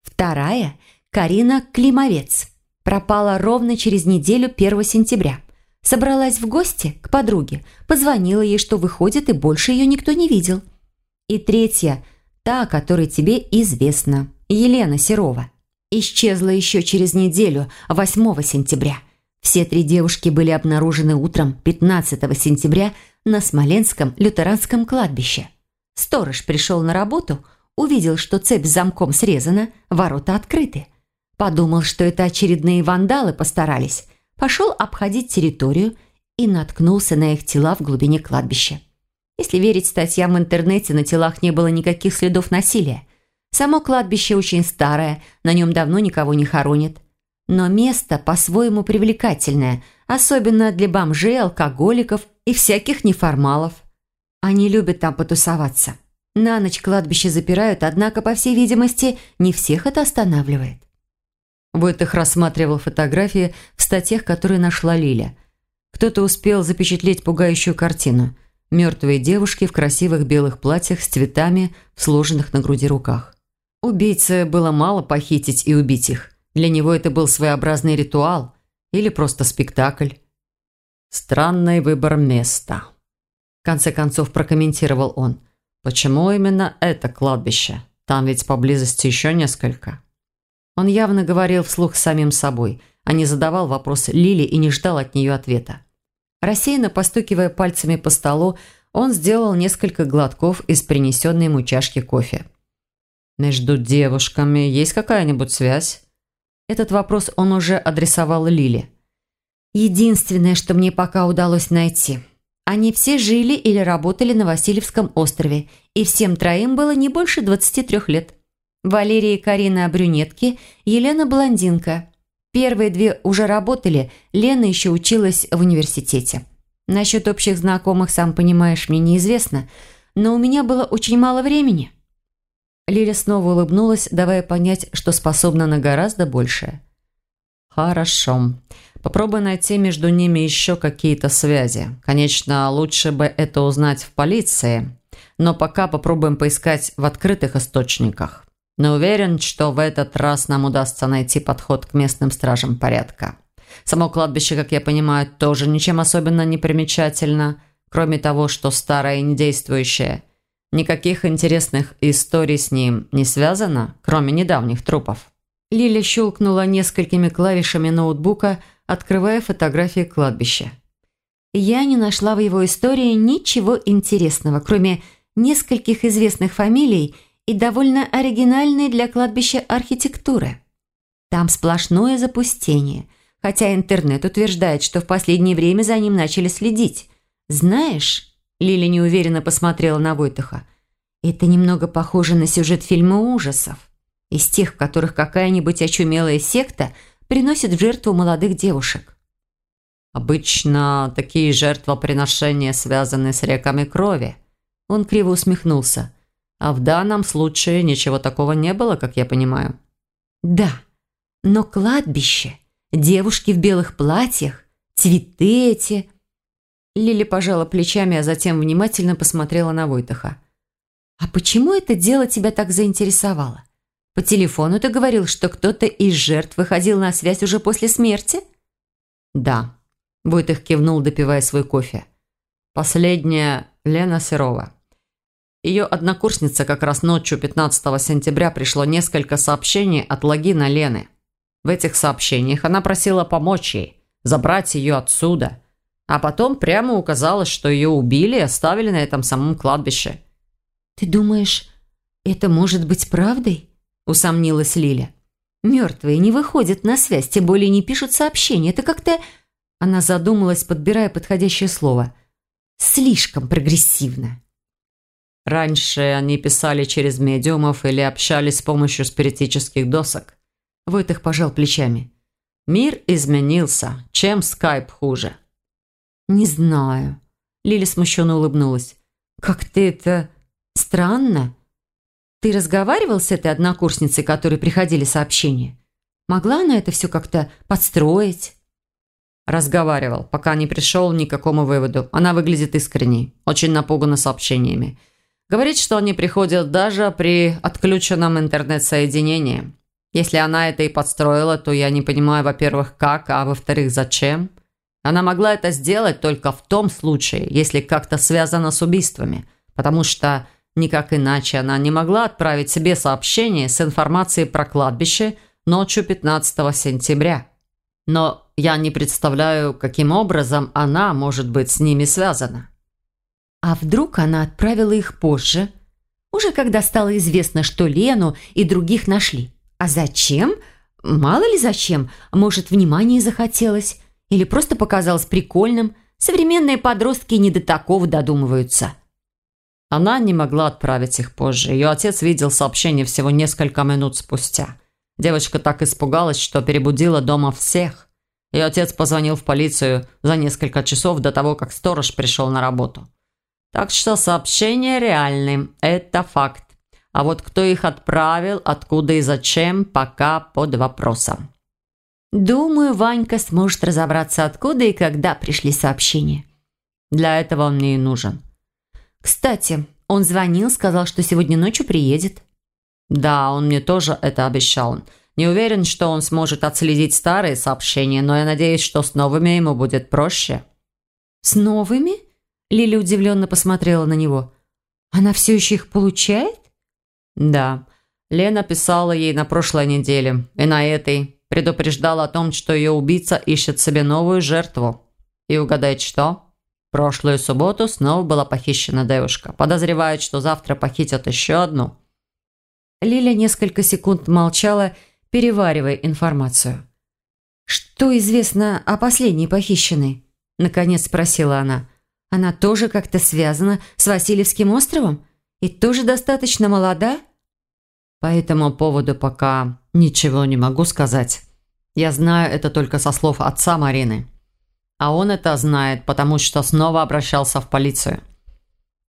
Вторая – Карина Климовец. Пропала ровно через неделю 1 сентября. Собралась в гости к подруге, позвонила ей, что выходит, и больше ее никто не видел. И третья, та, о которой тебе известно, Елена Серова. Исчезла еще через неделю, 8 сентября. Все три девушки были обнаружены утром 15 сентября на Смоленском лютеранском кладбище. Сторож пришел на работу, увидел, что цепь с замком срезана, ворота открыты. Подумал, что это очередные вандалы постарались, пошел обходить территорию и наткнулся на их тела в глубине кладбища. Если верить статьям в интернете, на телах не было никаких следов насилия. Само кладбище очень старое, на нем давно никого не хоронят. Но место по-своему привлекательное, особенно для бомжей, алкоголиков и всяких неформалов. Они любят там потусоваться. На ночь кладбище запирают, однако, по всей видимости, не всех это останавливает. Войтых рассматривал фотографии в статьях, которые нашла Лиля. Кто-то успел запечатлеть пугающую картину. Мертвые девушки в красивых белых платьях с цветами сложенных на груди руках. Убийце было мало похитить и убить их. Для него это был своеобразный ритуал или просто спектакль. Странный выбор места. В конце концов прокомментировал он. Почему именно это кладбище? Там ведь поблизости еще несколько. Он явно говорил вслух с самим собой, а не задавал вопрос Лили и не ждал от нее ответа. Рассеянно постукивая пальцами по столу, он сделал несколько глотков из принесенной ему чашки кофе. «Между девушками есть какая-нибудь связь?» Этот вопрос он уже адресовал Лиле. «Единственное, что мне пока удалось найти. Они все жили или работали на Васильевском острове, и всем троим было не больше 23 лет. Валерия и Карина – брюнетки, Елена – блондинка. Первые две уже работали, Лена еще училась в университете. Насчет общих знакомых, сам понимаешь, мне неизвестно, но у меня было очень мало времени». Лиля снова улыбнулась, давая понять, что способна на гораздо большее. «Хорошо. Попробуй найти между ними еще какие-то связи. Конечно, лучше бы это узнать в полиции, но пока попробуем поискать в открытых источниках. Но уверен, что в этот раз нам удастся найти подход к местным стражам порядка. Само кладбище, как я понимаю, тоже ничем особенно не примечательно, кроме того, что старое и недействующее. Никаких интересных историй с ним не связано, кроме недавних трупов. Лиля щелкнула несколькими клавишами ноутбука, открывая фотографии кладбища. Я не нашла в его истории ничего интересного, кроме нескольких известных фамилий – и довольно оригинальной для кладбища архитектуры. Там сплошное запустение, хотя интернет утверждает, что в последнее время за ним начали следить. Знаешь, Лиля неуверенно посмотрела на Войтаха, это немного похоже на сюжет фильма ужасов, из тех, в которых какая-нибудь очумелая секта приносит в жертву молодых девушек. Обычно такие жертвоприношения связаны с реками крови. Он криво усмехнулся. А в данном случае ничего такого не было, как я понимаю. Да, но кладбище, девушки в белых платьях, цветы эти... Лили пожала плечами, а затем внимательно посмотрела на Войтаха. «А почему это дело тебя так заинтересовало? По телефону ты говорил, что кто-то из жертв выходил на связь уже после смерти?» «Да», – Войтах кивнул, допивая свой кофе. «Последняя Лена Серова. Ее однокурсница как раз ночью 15 сентября пришло несколько сообщений от логина Лены. В этих сообщениях она просила помочь ей, забрать ее отсюда. А потом прямо указалось, что ее убили и оставили на этом самом кладбище. «Ты думаешь, это может быть правдой?» – усомнилась Лиля. «Мертвые не выходят на связь, тем более не пишут сообщения. Это как-то...» Она задумалась, подбирая подходящее слово. «Слишком прогрессивно». Раньше они писали через медиумов или общались с помощью спиритических досок. Войтых пожал плечами. Мир изменился. Чем скайп хуже? Не знаю. Лили смущенно улыбнулась. Как ты это... Странно. Ты разговаривал с этой однокурсницей, которой приходили сообщения? Могла она это все как-то подстроить? Разговаривал, пока не пришел ни к какому выводу. Она выглядит искренней, очень напугана сообщениями. Говорит, что они приходят даже при отключенном интернет-соединении. Если она это и подстроила, то я не понимаю, во-первых, как, а во-вторых, зачем. Она могла это сделать только в том случае, если как-то связано с убийствами, потому что никак иначе она не могла отправить себе сообщение с информацией про кладбище ночью 15 сентября. Но я не представляю, каким образом она может быть с ними связана. А вдруг она отправила их позже? Уже когда стало известно, что Лену и других нашли. А зачем? Мало ли зачем. Может, внимание захотелось. Или просто показалось прикольным. Современные подростки не до такого додумываются. Она не могла отправить их позже. Ее отец видел сообщение всего несколько минут спустя. Девочка так испугалась, что перебудила дома всех. Ее отец позвонил в полицию за несколько часов до того, как сторож пришел на работу. Так что сообщения реальны, это факт. А вот кто их отправил, откуда и зачем, пока под вопросом. Думаю, Ванька сможет разобраться, откуда и когда пришли сообщения. Для этого он мне и нужен. Кстати, он звонил, сказал, что сегодня ночью приедет. «Да, он мне тоже это обещал. Не уверен, что он сможет отследить старые сообщения, но я надеюсь, что с новыми ему будет проще». «С новыми?» Лили удивленно посмотрела на него. «Она все еще их получает?» «Да. Лена писала ей на прошлой неделе и на этой. Предупреждала о том, что ее убийца ищет себе новую жертву. И угадайте что? Прошлую субботу снова была похищена девушка. Подозревают, что завтра похитят еще одну». Лиля несколько секунд молчала, переваривая информацию. «Что известно о последней похищенной?» Наконец спросила она. «Она тоже как-то связана с Васильевским островом? И тоже достаточно молода?» По этому поводу пока ничего не могу сказать. Я знаю это только со слов отца Марины. А он это знает, потому что снова обращался в полицию.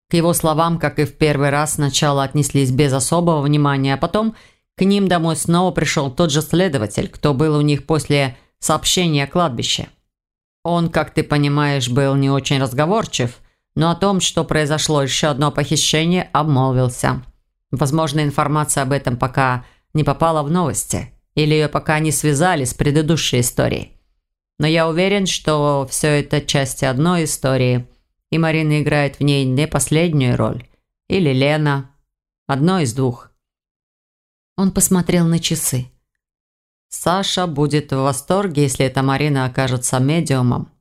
К его словам, как и в первый раз, сначала отнеслись без особого внимания, а потом к ним домой снова пришел тот же следователь, кто был у них после сообщения о кладбище. Он, как ты понимаешь, был не очень разговорчив, но о том, что произошло еще одно похищение, обмолвился. Возможно, информация об этом пока не попала в новости, или ее пока не связали с предыдущей историей. Но я уверен, что все это части одной истории, и Марина играет в ней не последнюю роль. Или Лена. Одно из двух. Он посмотрел на часы. Саша будет в восторге, если эта Марина окажется медиумом.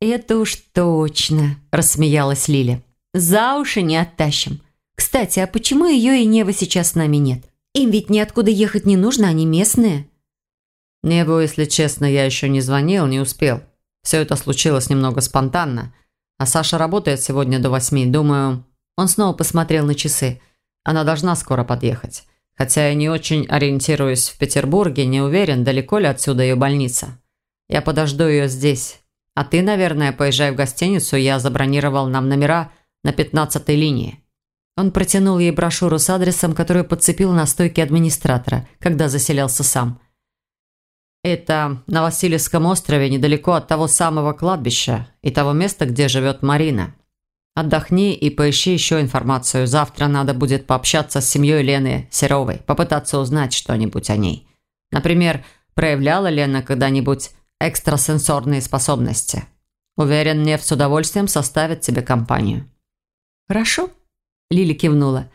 «Это уж точно», – рассмеялась Лиля. «За уши не оттащим. Кстати, а почему ее и Нева сейчас с нами нет? Им ведь ниоткуда ехать не нужно, они местные». Неву, если честно, я еще не звонил, не успел. Все это случилось немного спонтанно. А Саша работает сегодня до восьми. Думаю, он снова посмотрел на часы. Она должна скоро подъехать. Хотя я не очень ориентируюсь в Петербурге, не уверен, далеко ли отсюда ее больница. Я подожду ее здесь. А ты, наверное, поезжай в гостиницу, я забронировал нам номера на пятнадцатой линии». Он протянул ей брошюру с адресом, которую подцепил на стойке администратора, когда заселялся сам. «Это на Васильевском острове, недалеко от того самого кладбища и того места, где живет Марина. Отдохни и поищи еще информацию. Завтра надо будет пообщаться с семьей Лены Серовой, попытаться узнать что-нибудь о ней. Например, проявляла Лена когда-нибудь экстрасенсорные способности. Уверен, Нев с удовольствием составит тебе компанию». «Хорошо», – Лили кивнула.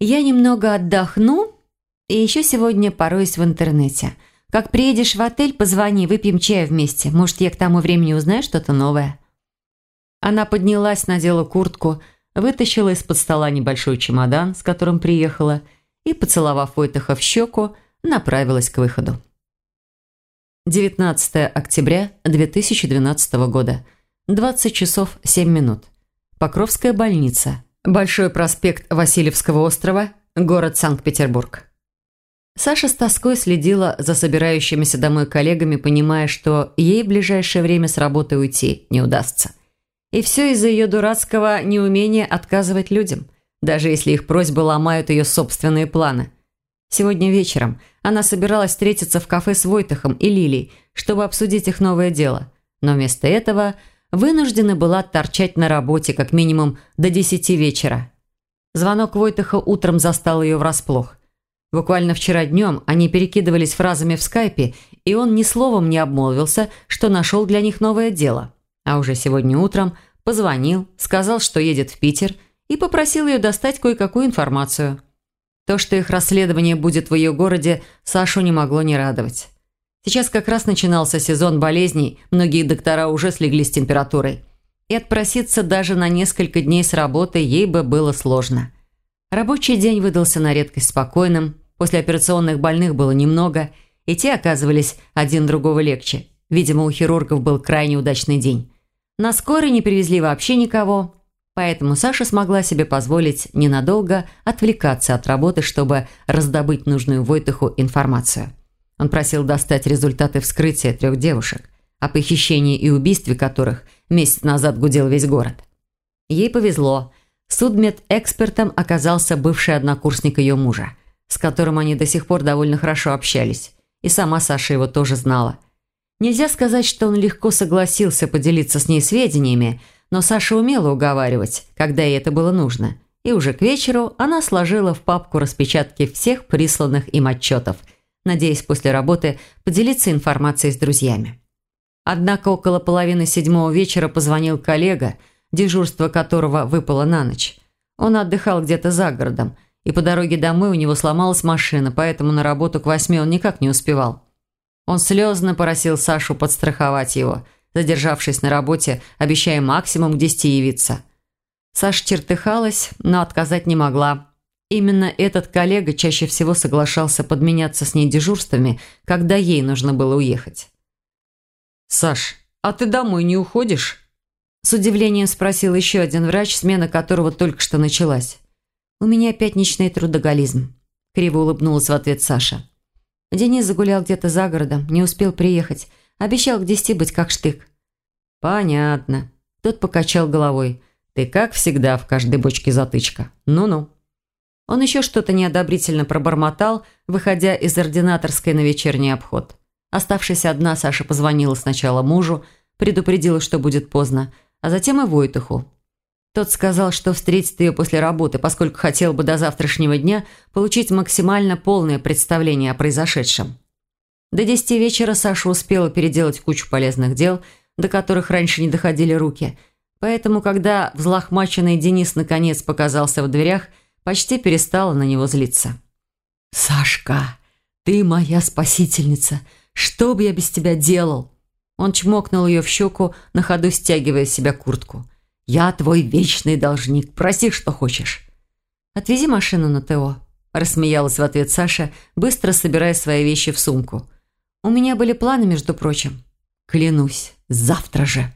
«Я немного отдохну и еще сегодня пороюсь в интернете. Как приедешь в отель, позвони, выпьем чая вместе. Может, я к тому времени узнаю что-то новое». Она поднялась, надела куртку, вытащила из-под стола небольшой чемодан, с которым приехала, и, поцеловав Войтаха в щеку, направилась к выходу. 19 октября 2012 года. 20 часов 7 минут. Покровская больница. Большой проспект Васильевского острова, город Санкт-Петербург. Саша с тоской следила за собирающимися домой коллегами, понимая, что ей в ближайшее время с работы уйти не удастся. И все из-за ее дурацкого неумения отказывать людям, даже если их просьбы ломают ее собственные планы. Сегодня вечером она собиралась встретиться в кафе с Войтахом и Лилией, чтобы обсудить их новое дело. Но вместо этого вынуждена была торчать на работе как минимум до десяти вечера. Звонок Войтаха утром застал ее врасплох. Буквально вчера днем они перекидывались фразами в скайпе, и он ни словом не обмолвился, что нашел для них новое дело – а уже сегодня утром позвонил, сказал, что едет в Питер и попросил ее достать кое-какую информацию. То, что их расследование будет в ее городе, Сашу не могло не радовать. Сейчас как раз начинался сезон болезней, многие доктора уже слегли с температурой. И отпроситься даже на несколько дней с работы ей бы было сложно. Рабочий день выдался на редкость спокойным, после операционных больных было немного, и те оказывались один другого легче. Видимо, у хирургов был крайне удачный день. На скорой не привезли вообще никого, поэтому Саша смогла себе позволить ненадолго отвлекаться от работы, чтобы раздобыть нужную Войтыху информацию. Он просил достать результаты вскрытия трех девушек, о похищении и убийстве которых месяц назад гудел весь город. Ей повезло. Судмедэкспертом оказался бывший однокурсник ее мужа, с которым они до сих пор довольно хорошо общались. И сама Саша его тоже знала – Нельзя сказать, что он легко согласился поделиться с ней сведениями, но Саша умела уговаривать, когда ей это было нужно, и уже к вечеру она сложила в папку распечатки всех присланных им отчетов, надеясь после работы поделиться информацией с друзьями. Однако около половины седьмого вечера позвонил коллега, дежурство которого выпало на ночь. Он отдыхал где-то за городом, и по дороге домой у него сломалась машина, поэтому на работу к восьми он никак не успевал. Он слезно просил Сашу подстраховать его, задержавшись на работе, обещая максимум к десяти явиться. Саша чертыхалась, но отказать не могла. Именно этот коллега чаще всего соглашался подменяться с ней дежурствами, когда ей нужно было уехать. «Саш, а ты домой не уходишь?» С удивлением спросил еще один врач, смена которого только что началась. «У меня пятничный трудоголизм», – криво улыбнулась в ответ Саша. Денис загулял где-то за городом, не успел приехать. Обещал к десяти быть как штык. «Понятно». Тот покачал головой. «Ты, как всегда, в каждой бочке затычка. Ну-ну». Он еще что-то неодобрительно пробормотал, выходя из ординаторской на вечерний обход. Оставшись одна, Саша позвонила сначала мужу, предупредила, что будет поздно, а затем и Войтуху. Тот сказал, что встретит ее после работы, поскольку хотел бы до завтрашнего дня получить максимально полное представление о произошедшем. До десяти вечера Саша успела переделать кучу полезных дел, до которых раньше не доходили руки, поэтому, когда взлохмаченный Денис наконец показался в дверях, почти перестала на него злиться. «Сашка, ты моя спасительница!» Что бы я без тебя делал?» Он чмокнул ее в щеку, на ходу стягивая с себя куртку. «Я твой вечный должник. Проси, что хочешь». «Отвези машину на ТО», – рассмеялась в ответ Саша, быстро собирая свои вещи в сумку. «У меня были планы, между прочим». «Клянусь, завтра же».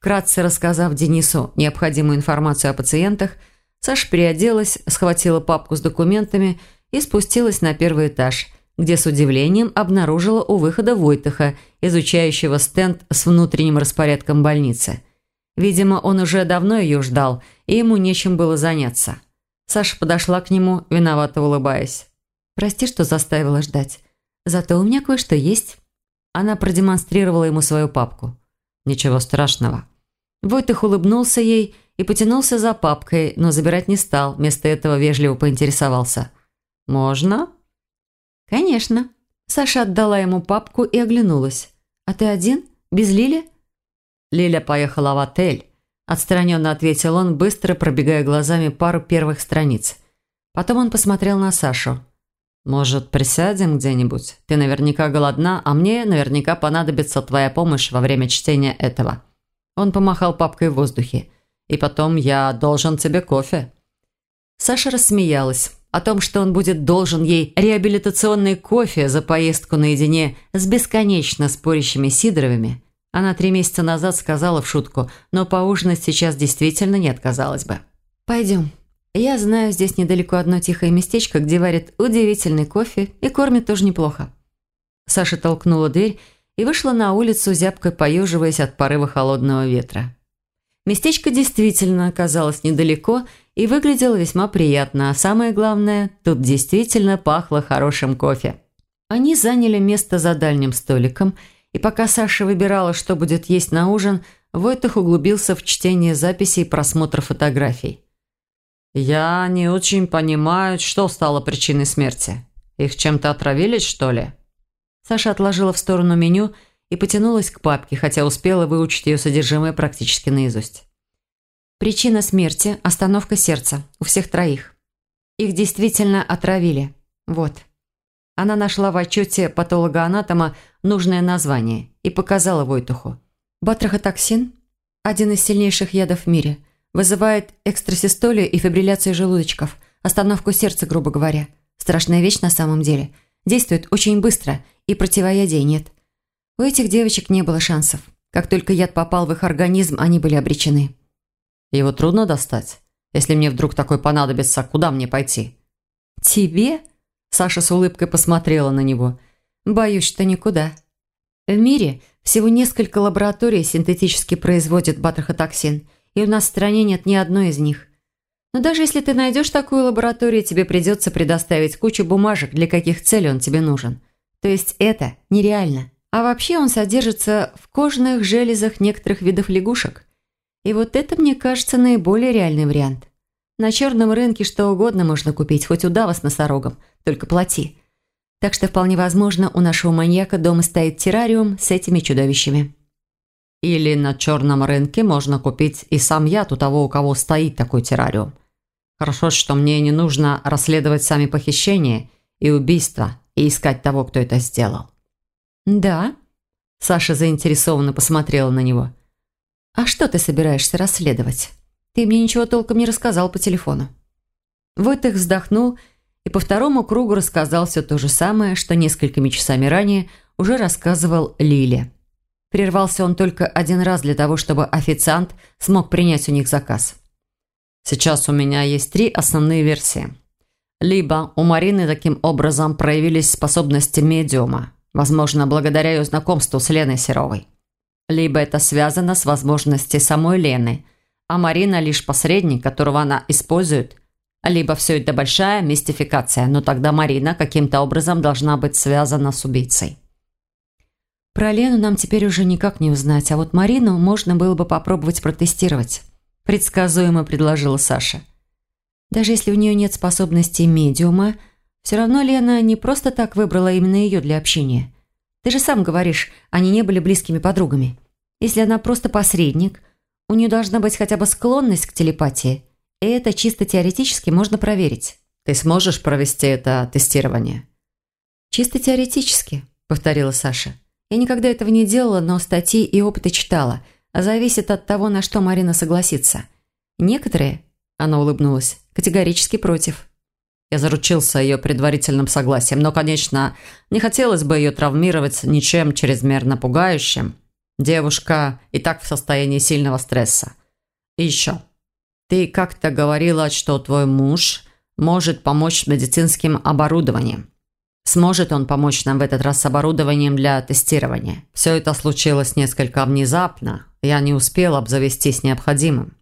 Вкратце рассказав Денису необходимую информацию о пациентах, Саша переоделась, схватила папку с документами и спустилась на первый этаж – где с удивлением обнаружила у выхода Войтаха, изучающего стенд с внутренним распорядком больницы. Видимо, он уже давно ее ждал, и ему нечем было заняться. Саша подошла к нему, виновато улыбаясь. «Прости, что заставила ждать. Зато у меня кое-что есть». Она продемонстрировала ему свою папку. «Ничего страшного». Войтых улыбнулся ей и потянулся за папкой, но забирать не стал, вместо этого вежливо поинтересовался. «Можно?» «Конечно». Саша отдала ему папку и оглянулась. «А ты один? Без Лили?» «Лиля поехала в отель», – отстраненно ответил он, быстро пробегая глазами пару первых страниц. Потом он посмотрел на Сашу. «Может, присядем где-нибудь? Ты наверняка голодна, а мне наверняка понадобится твоя помощь во время чтения этого». Он помахал папкой в воздухе. «И потом я должен тебе кофе». Саша рассмеялась о том, что он будет должен ей реабилитационный кофе за поездку наедине с бесконечно спорящими Сидоровыми, она три месяца назад сказала в шутку, но поужинать сейчас действительно не отказалась бы. «Пойдем. Я знаю здесь недалеко одно тихое местечко, где варят удивительный кофе и кормят тоже неплохо». Саша толкнула дверь и вышла на улицу, зябко поеживаясь от порыва холодного ветра. Местечко действительно оказалось недалеко и выглядело весьма приятно, а самое главное, тут действительно пахло хорошим кофе. Они заняли место за дальним столиком, и пока Саша выбирала, что будет есть на ужин, Войтах углубился в чтение записей и просмотр фотографий. «Я не очень понимаю, что стало причиной смерти. Их чем-то отравили, что ли?» Саша отложила в сторону меню – и потянулась к папке, хотя успела выучить ее содержимое практически наизусть. Причина смерти – остановка сердца. У всех троих. Их действительно отравили. Вот. Она нашла в отчете патологоанатома нужное название и показала Войтуху. Батрахотоксин – один из сильнейших ядов в мире. Вызывает экстрасистолию и фибрилляцию желудочков, остановку сердца, грубо говоря. Страшная вещь на самом деле. Действует очень быстро, и противоядия нет. У этих девочек не было шансов. Как только яд попал в их организм, они были обречены. «Его трудно достать? Если мне вдруг такой понадобится, куда мне пойти?» «Тебе?» Саша с улыбкой посмотрела на него. «Боюсь, что никуда. В мире всего несколько лабораторий синтетически производят батрахотоксин, и у нас в стране нет ни одной из них. Но даже если ты найдешь такую лабораторию, тебе придется предоставить кучу бумажек, для каких целей он тебе нужен. То есть это нереально. А вообще он содержится в кожных железах некоторых видов лягушек. И вот это, мне кажется, наиболее реальный вариант. На черном рынке что угодно можно купить, хоть удава с носорогом, только плати. Так что вполне возможно, у нашего маньяка дома стоит террариум с этими чудовищами. Или на черном рынке можно купить и сам яд у того, у кого стоит такой террариум. Хорошо, что мне не нужно расследовать сами похищения и убийства и искать того, кто это сделал. «Да?» Саша заинтересованно посмотрела на него. «А что ты собираешься расследовать? Ты мне ничего толком не рассказал по телефону». Войтых вздохнул и по второму кругу рассказал все то же самое, что несколькими часами ранее уже рассказывал Лиле. Прервался он только один раз для того, чтобы официант смог принять у них заказ. «Сейчас у меня есть три основные версии. Либо у Марины таким образом проявились способности медиума, возможно, благодаря ее знакомству с Леной Серовой. Либо это связано с возможностью самой Лены, а Марина лишь посредник, которого она использует. Либо все это большая мистификация, но тогда Марина каким-то образом должна быть связана с убийцей. Про Лену нам теперь уже никак не узнать, а вот Марину можно было бы попробовать протестировать. Предсказуемо предложила Саша. Даже если у нее нет способностей медиума, все равно Лена не просто так выбрала именно ее для общения. Ты же сам говоришь, они не были близкими подругами. Если она просто посредник, у нее должна быть хотя бы склонность к телепатии. И это чисто теоретически можно проверить. Ты сможешь провести это тестирование? Чисто теоретически, повторила Саша. Я никогда этого не делала, но статьи и опыты читала. А зависит от того, на что Марина согласится. Некоторые, она улыбнулась, категорически против. Я заручился ее предварительным согласием, но, конечно, не хотелось бы ее травмировать ничем чрезмерно пугающим. Девушка и так в состоянии сильного стресса. И еще. Ты как-то говорила, что твой муж может помочь с медицинским оборудованием. Сможет он помочь нам в этот раз с оборудованием для тестирования? Все это случилось несколько внезапно. Я не успел обзавестись необходимым.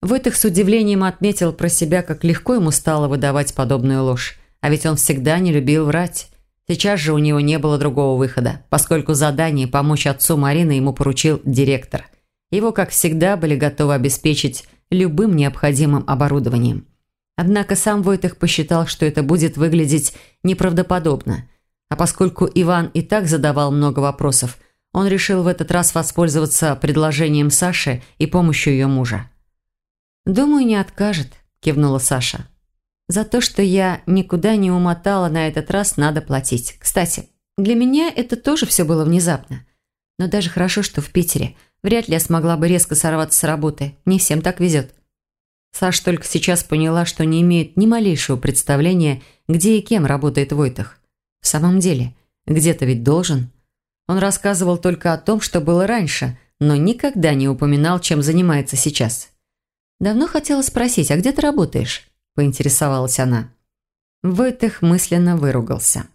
Войтых с удивлением отметил про себя, как легко ему стало выдавать подобную ложь. А ведь он всегда не любил врать. Сейчас же у него не было другого выхода, поскольку задание помочь отцу Марины ему поручил директор. Его, как всегда, были готовы обеспечить любым необходимым оборудованием. Однако сам Войтых посчитал, что это будет выглядеть неправдоподобно. А поскольку Иван и так задавал много вопросов, он решил в этот раз воспользоваться предложением Саши и помощью ее мужа. «Думаю, не откажет», – кивнула Саша. «За то, что я никуда не умотала на этот раз, надо платить. Кстати, для меня это тоже все было внезапно. Но даже хорошо, что в Питере. Вряд ли я смогла бы резко сорваться с работы. Не всем так везет». Саша только сейчас поняла, что не имеет ни малейшего представления, где и кем работает Войтах. В самом деле, где-то ведь должен. Он рассказывал только о том, что было раньше, но никогда не упоминал, чем занимается сейчас. «Давно хотела спросить, а где ты работаешь?» – поинтересовалась она. Войтых мысленно выругался.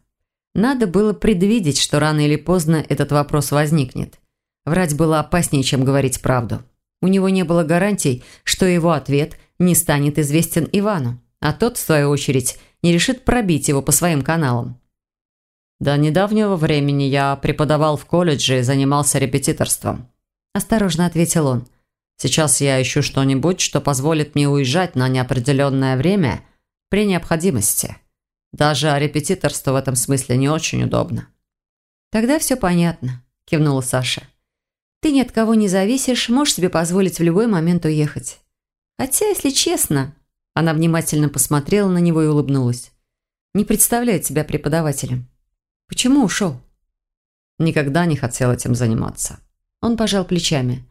Надо было предвидеть, что рано или поздно этот вопрос возникнет. Врать было опаснее, чем говорить правду. У него не было гарантий, что его ответ не станет известен Ивану, а тот, в свою очередь, не решит пробить его по своим каналам. «До недавнего времени я преподавал в колледже и занимался репетиторством», – осторожно ответил он. «Сейчас я ищу что-нибудь, что позволит мне уезжать на неопределенное время при необходимости. Даже репетиторство в этом смысле не очень удобно». «Тогда все понятно», – кивнула Саша. Ты ни от кого не зависишь, можешь себе позволить в любой момент уехать. Хотя, если честно...» Она внимательно посмотрела на него и улыбнулась. «Не представляет себя преподавателем. Почему ушел?» Никогда не хотел этим заниматься. Он пожал плечами.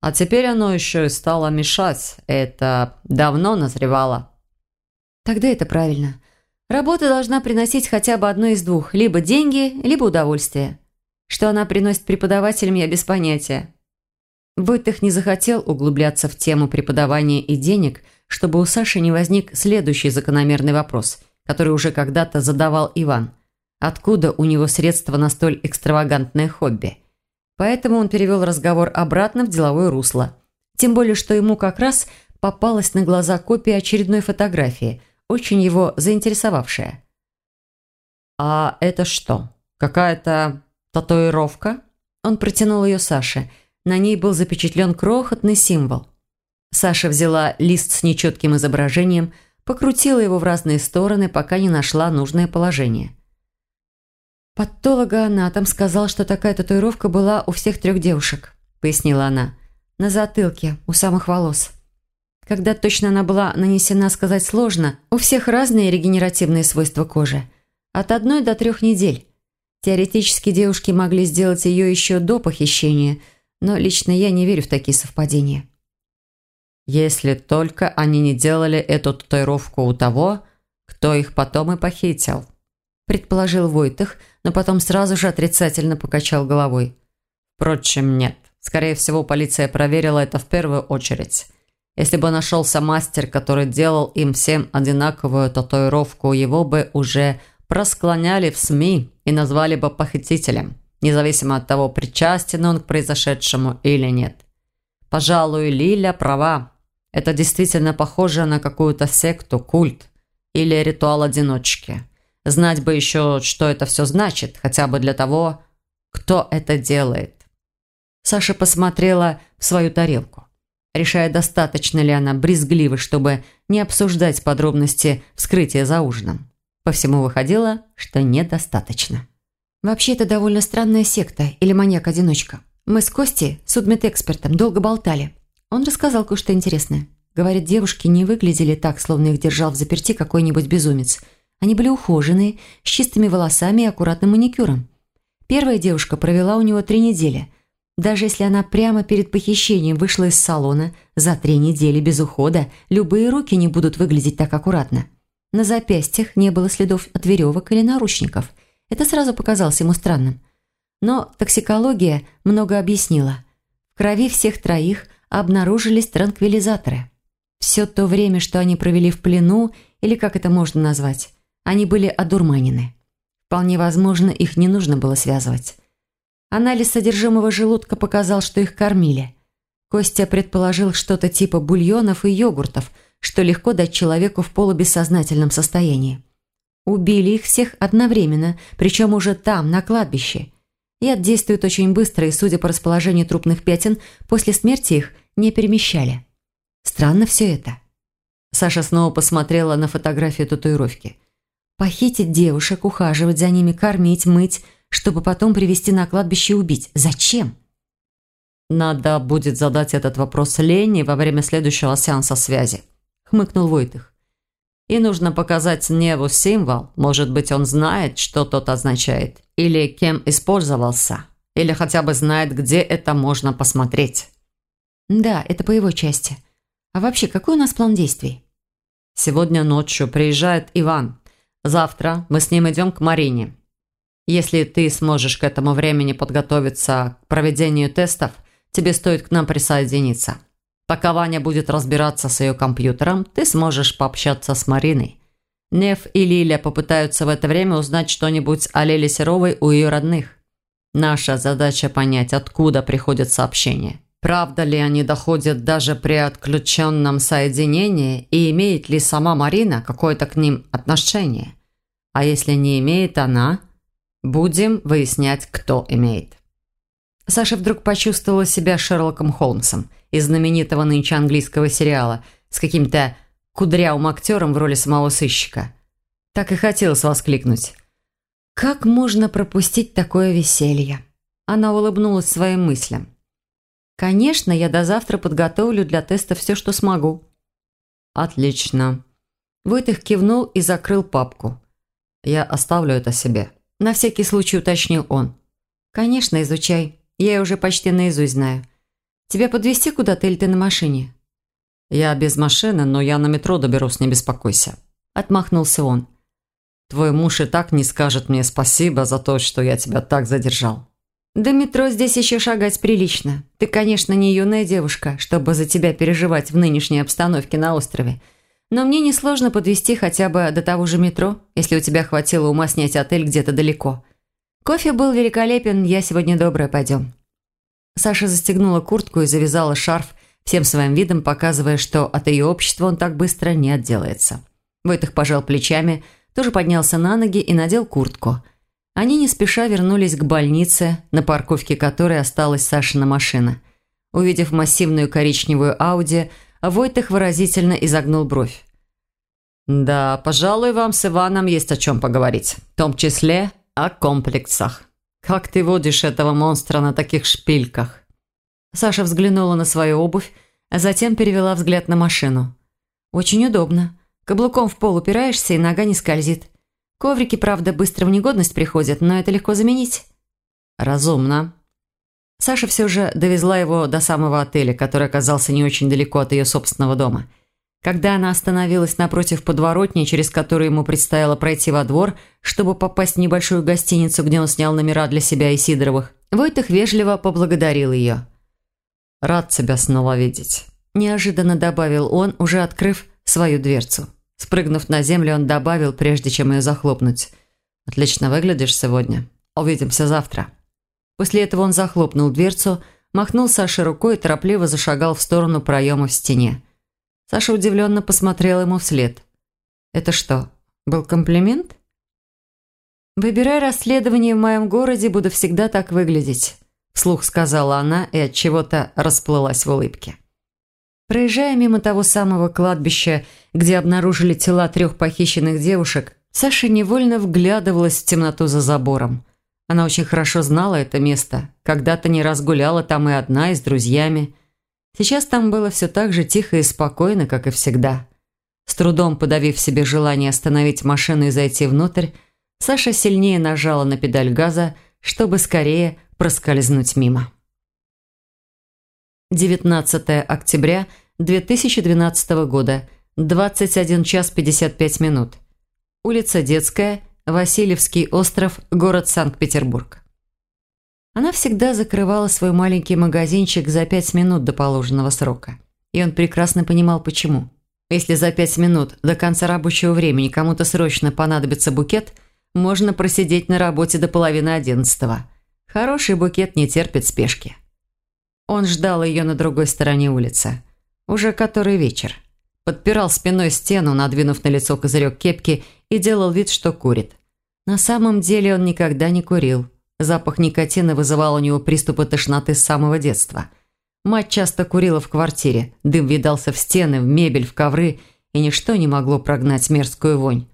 А теперь оно еще и стало мешать. Это давно назревало. Тогда это правильно. Работа должна приносить хотя бы одно из двух. Либо деньги, либо удовольствие. Что она приносит преподавателям, я без понятия. Войтых не захотел углубляться в тему преподавания и денег, чтобы у Саши не возник следующий закономерный вопрос, который уже когда-то задавал Иван. Откуда у него средства на столь экстравагантное хобби? Поэтому он перевел разговор обратно в деловое русло. Тем более, что ему как раз попалась на глаза копия очередной фотографии, очень его заинтересовавшая. «А это что? Какая-то «Татуировка?» Он протянул ее Саше. На ней был запечатлен крохотный символ. Саша взяла лист с нечетким изображением, покрутила его в разные стороны, пока не нашла нужное положение. «Патологоанатом сказал, что такая татуировка была у всех трех девушек», — пояснила она. «На затылке, у самых волос». Когда точно она была нанесена, сказать сложно. У всех разные регенеративные свойства кожи. От одной до трех недель. Теоретически девушки могли сделать ее еще до похищения, но лично я не верю в такие совпадения. Если только они не делали эту татуировку у того, кто их потом и похитил, предположил Войтых, но потом сразу же отрицательно покачал головой. Впрочем, нет. Скорее всего, полиция проверила это в первую очередь. Если бы нашелся мастер, который делал им всем одинаковую татуировку, его бы уже просклоняли в СМИ и назвали бы похитителем, независимо от того, причастен он к произошедшему или нет. Пожалуй, Лиля права. Это действительно похоже на какую-то секту, культ или ритуал одиночки. Знать бы еще, что это все значит, хотя бы для того, кто это делает. Саша посмотрела в свою тарелку решая, достаточно ли она брезглива, чтобы не обсуждать подробности вскрытия за ужином. По всему выходило, что недостаточно. Вообще, это довольно странная секта или маньяк-одиночка. Мы с Костей, судмедэкспертом, долго болтали. Он рассказал кое-что интересное. Говорит, девушки не выглядели так, словно их держал в заперти какой-нибудь безумец. Они были ухоженные, с чистыми волосами и аккуратным маникюром. Первая девушка провела у него три недели – даже если она прямо перед похищением вышла из салона, за три недели без ухода любые руки не будут выглядеть так аккуратно. На запястьях не было следов от веревок или наручников. Это сразу показалось ему странным. Но токсикология много объяснила. В крови всех троих обнаружились транквилизаторы. Все то время, что они провели в плену, или как это можно назвать, они были одурманены. Вполне возможно, их не нужно было связывать. Анализ содержимого желудка показал, что их кормили. Костя предположил что-то типа бульонов и йогуртов, что легко дать человеку в полубессознательном состоянии. Убили их всех одновременно, причем уже там, на кладбище. Яд действует очень быстро, и, судя по расположению трупных пятен, после смерти их не перемещали. Странно все это. Саша снова посмотрела на фотографию татуировки. Похитить девушек, ухаживать за ними, кормить, мыть – чтобы потом привести на кладбище и убить. Зачем? «Надо будет задать этот вопрос Лене во время следующего сеанса связи», – хмыкнул Войтых. «И нужно показать Неву символ. Может быть, он знает, что тот означает, или кем использовался, или хотя бы знает, где это можно посмотреть». «Да, это по его части. А вообще, какой у нас план действий?» «Сегодня ночью приезжает Иван. Завтра мы с ним идем к Марине. Если ты сможешь к этому времени подготовиться к проведению тестов, тебе стоит к нам присоединиться. Пока Ваня будет разбираться с ее компьютером, ты сможешь пообщаться с Мариной. Нев и Лиля попытаются в это время узнать что-нибудь о Леле Серовой у ее родных. Наша задача понять, откуда приходят сообщения. Правда ли они доходят даже при отключенном соединении и имеет ли сама Марина какое-то к ним отношение? А если не имеет она – Будем выяснять, кто имеет. Саша вдруг почувствовала себя Шерлоком Холмсом из знаменитого нынче английского сериала с каким-то кудрявым актером в роли самого сыщика. Так и хотелось воскликнуть. «Как можно пропустить такое веселье?» Она улыбнулась своим мыслям. «Конечно, я до завтра подготовлю для теста все, что смогу». «Отлично». Войтых кивнул и закрыл папку. «Я оставлю это себе». На всякий случай уточнил он. «Конечно, изучай. Я уже почти наизусть знаю. Тебя подвезти куда-то или ты на машине?» «Я без машины, но я на метро доберусь, не беспокойся». Отмахнулся он. «Твой муж и так не скажет мне спасибо за то, что я тебя так задержал». «До метро здесь еще шагать прилично. Ты, конечно, не юная девушка, чтобы за тебя переживать в нынешней обстановке на острове. Но мне несложно подвести хотя бы до того же метро, если у тебя хватило ума снять отель где-то далеко. Кофе был великолепен, я сегодня добрая, пойдем». Саша застегнула куртку и завязала шарф, всем своим видом показывая, что от ее общества он так быстро не отделается. Войтых пожал плечами, тоже поднялся на ноги и надел куртку. Они не спеша вернулись к больнице, на парковке которой осталась Сашина машина. Увидев массивную коричневую Ауди, Войтых выразительно изогнул бровь. «Да, пожалуй, вам с Иваном есть о чем поговорить. В том числе о комплексах. Как ты водишь этого монстра на таких шпильках?» Саша взглянула на свою обувь, а затем перевела взгляд на машину. «Очень удобно. Каблуком в пол упираешься, и нога не скользит. Коврики, правда, быстро в негодность приходят, но это легко заменить». «Разумно». Саша все же довезла его до самого отеля, который оказался не очень далеко от ее собственного дома – когда она остановилась напротив подворотни, через которую ему предстояло пройти во двор, чтобы попасть в небольшую гостиницу, где он снял номера для себя и Сидоровых, Войтых вежливо поблагодарил ее. «Рад тебя снова видеть», – неожиданно добавил он, уже открыв свою дверцу. Спрыгнув на землю, он добавил, прежде чем ее захлопнуть. «Отлично выглядишь сегодня. Увидимся завтра». После этого он захлопнул дверцу, махнул Саше рукой и торопливо зашагал в сторону проема в стене. Саша удивленно посмотрел ему вслед. «Это что, был комплимент?» «Выбирай расследование в моем городе, буду всегда так выглядеть», вслух сказала она и от чего-то расплылась в улыбке. Проезжая мимо того самого кладбища, где обнаружили тела трех похищенных девушек, Саша невольно вглядывалась в темноту за забором. Она очень хорошо знала это место, когда-то не раз гуляла там и одна, и с друзьями. Сейчас там было все так же тихо и спокойно, как и всегда. С трудом подавив себе желание остановить машину и зайти внутрь, Саша сильнее нажала на педаль газа, чтобы скорее проскользнуть мимо. 19 октября 2012 года, 21 час 55 минут. Улица Детская, Васильевский остров, город Санкт-Петербург. Она всегда закрывала свой маленький магазинчик за пять минут до положенного срока. И он прекрасно понимал, почему. Если за пять минут до конца рабочего времени кому-то срочно понадобится букет, можно просидеть на работе до половины одиннадцатого. Хороший букет не терпит спешки. Он ждал ее на другой стороне улицы. Уже который вечер. Подпирал спиной стену, надвинув на лицо козырек кепки и делал вид, что курит. На самом деле он никогда не курил. Запах никотина вызывал у него приступы тошноты с самого детства. Мать часто курила в квартире, дым видался в стены, в мебель, в ковры, и ничто не могло прогнать мерзкую вонь.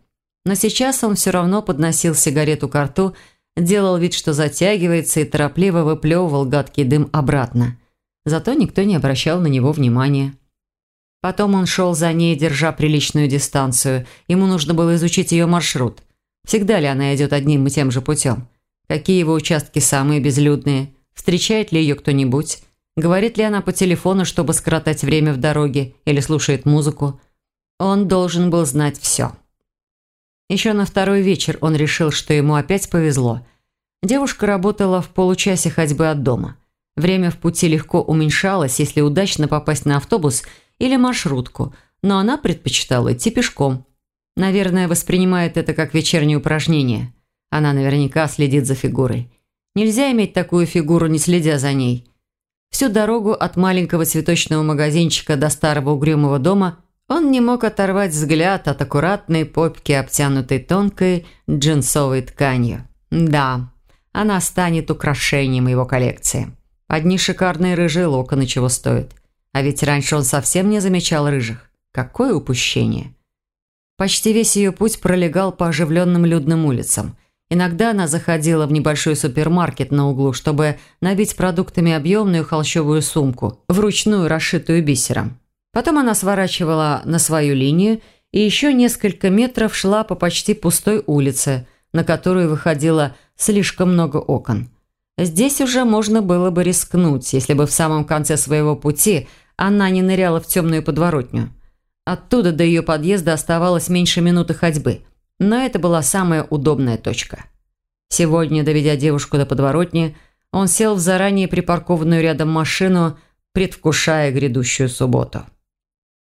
Но сейчас он все равно подносил сигарету к рту, делал вид, что затягивается, и торопливо выплевывал гадкий дым обратно. Зато никто не обращал на него внимания. Потом он шел за ней, держа приличную дистанцию. Ему нужно было изучить ее маршрут. Всегда ли она идет одним и тем же путем? Какие его участки самые безлюдные? Встречает ли ее кто-нибудь? Говорит ли она по телефону, чтобы скоротать время в дороге? Или слушает музыку? Он должен был знать все. Еще на второй вечер он решил, что ему опять повезло. Девушка работала в получасе ходьбы от дома. Время в пути легко уменьшалось, если удачно попасть на автобус или маршрутку, но она предпочитала идти пешком. Наверное, воспринимает это как вечернее упражнение – она наверняка следит за фигурой. Нельзя иметь такую фигуру, не следя за ней. Всю дорогу от маленького цветочного магазинчика до старого угрюмого дома он не мог оторвать взгляд от аккуратной попки, обтянутой тонкой джинсовой тканью. Да, она станет украшением его коллекции. Одни шикарные рыжие локоны чего стоят. А ведь раньше он совсем не замечал рыжих. Какое упущение. Почти весь ее путь пролегал по оживленным людным улицам – Иногда она заходила в небольшой супермаркет на углу, чтобы набить продуктами объемную холщовую сумку, вручную расшитую бисером. Потом она сворачивала на свою линию и еще несколько метров шла по почти пустой улице, на которую выходило слишком много окон. Здесь уже можно было бы рискнуть, если бы в самом конце своего пути она не ныряла в темную подворотню. Оттуда до ее подъезда оставалось меньше минуты ходьбы – но это была самая удобная точка. Сегодня, доведя девушку до подворотни, он сел в заранее припаркованную рядом машину, предвкушая грядущую субботу.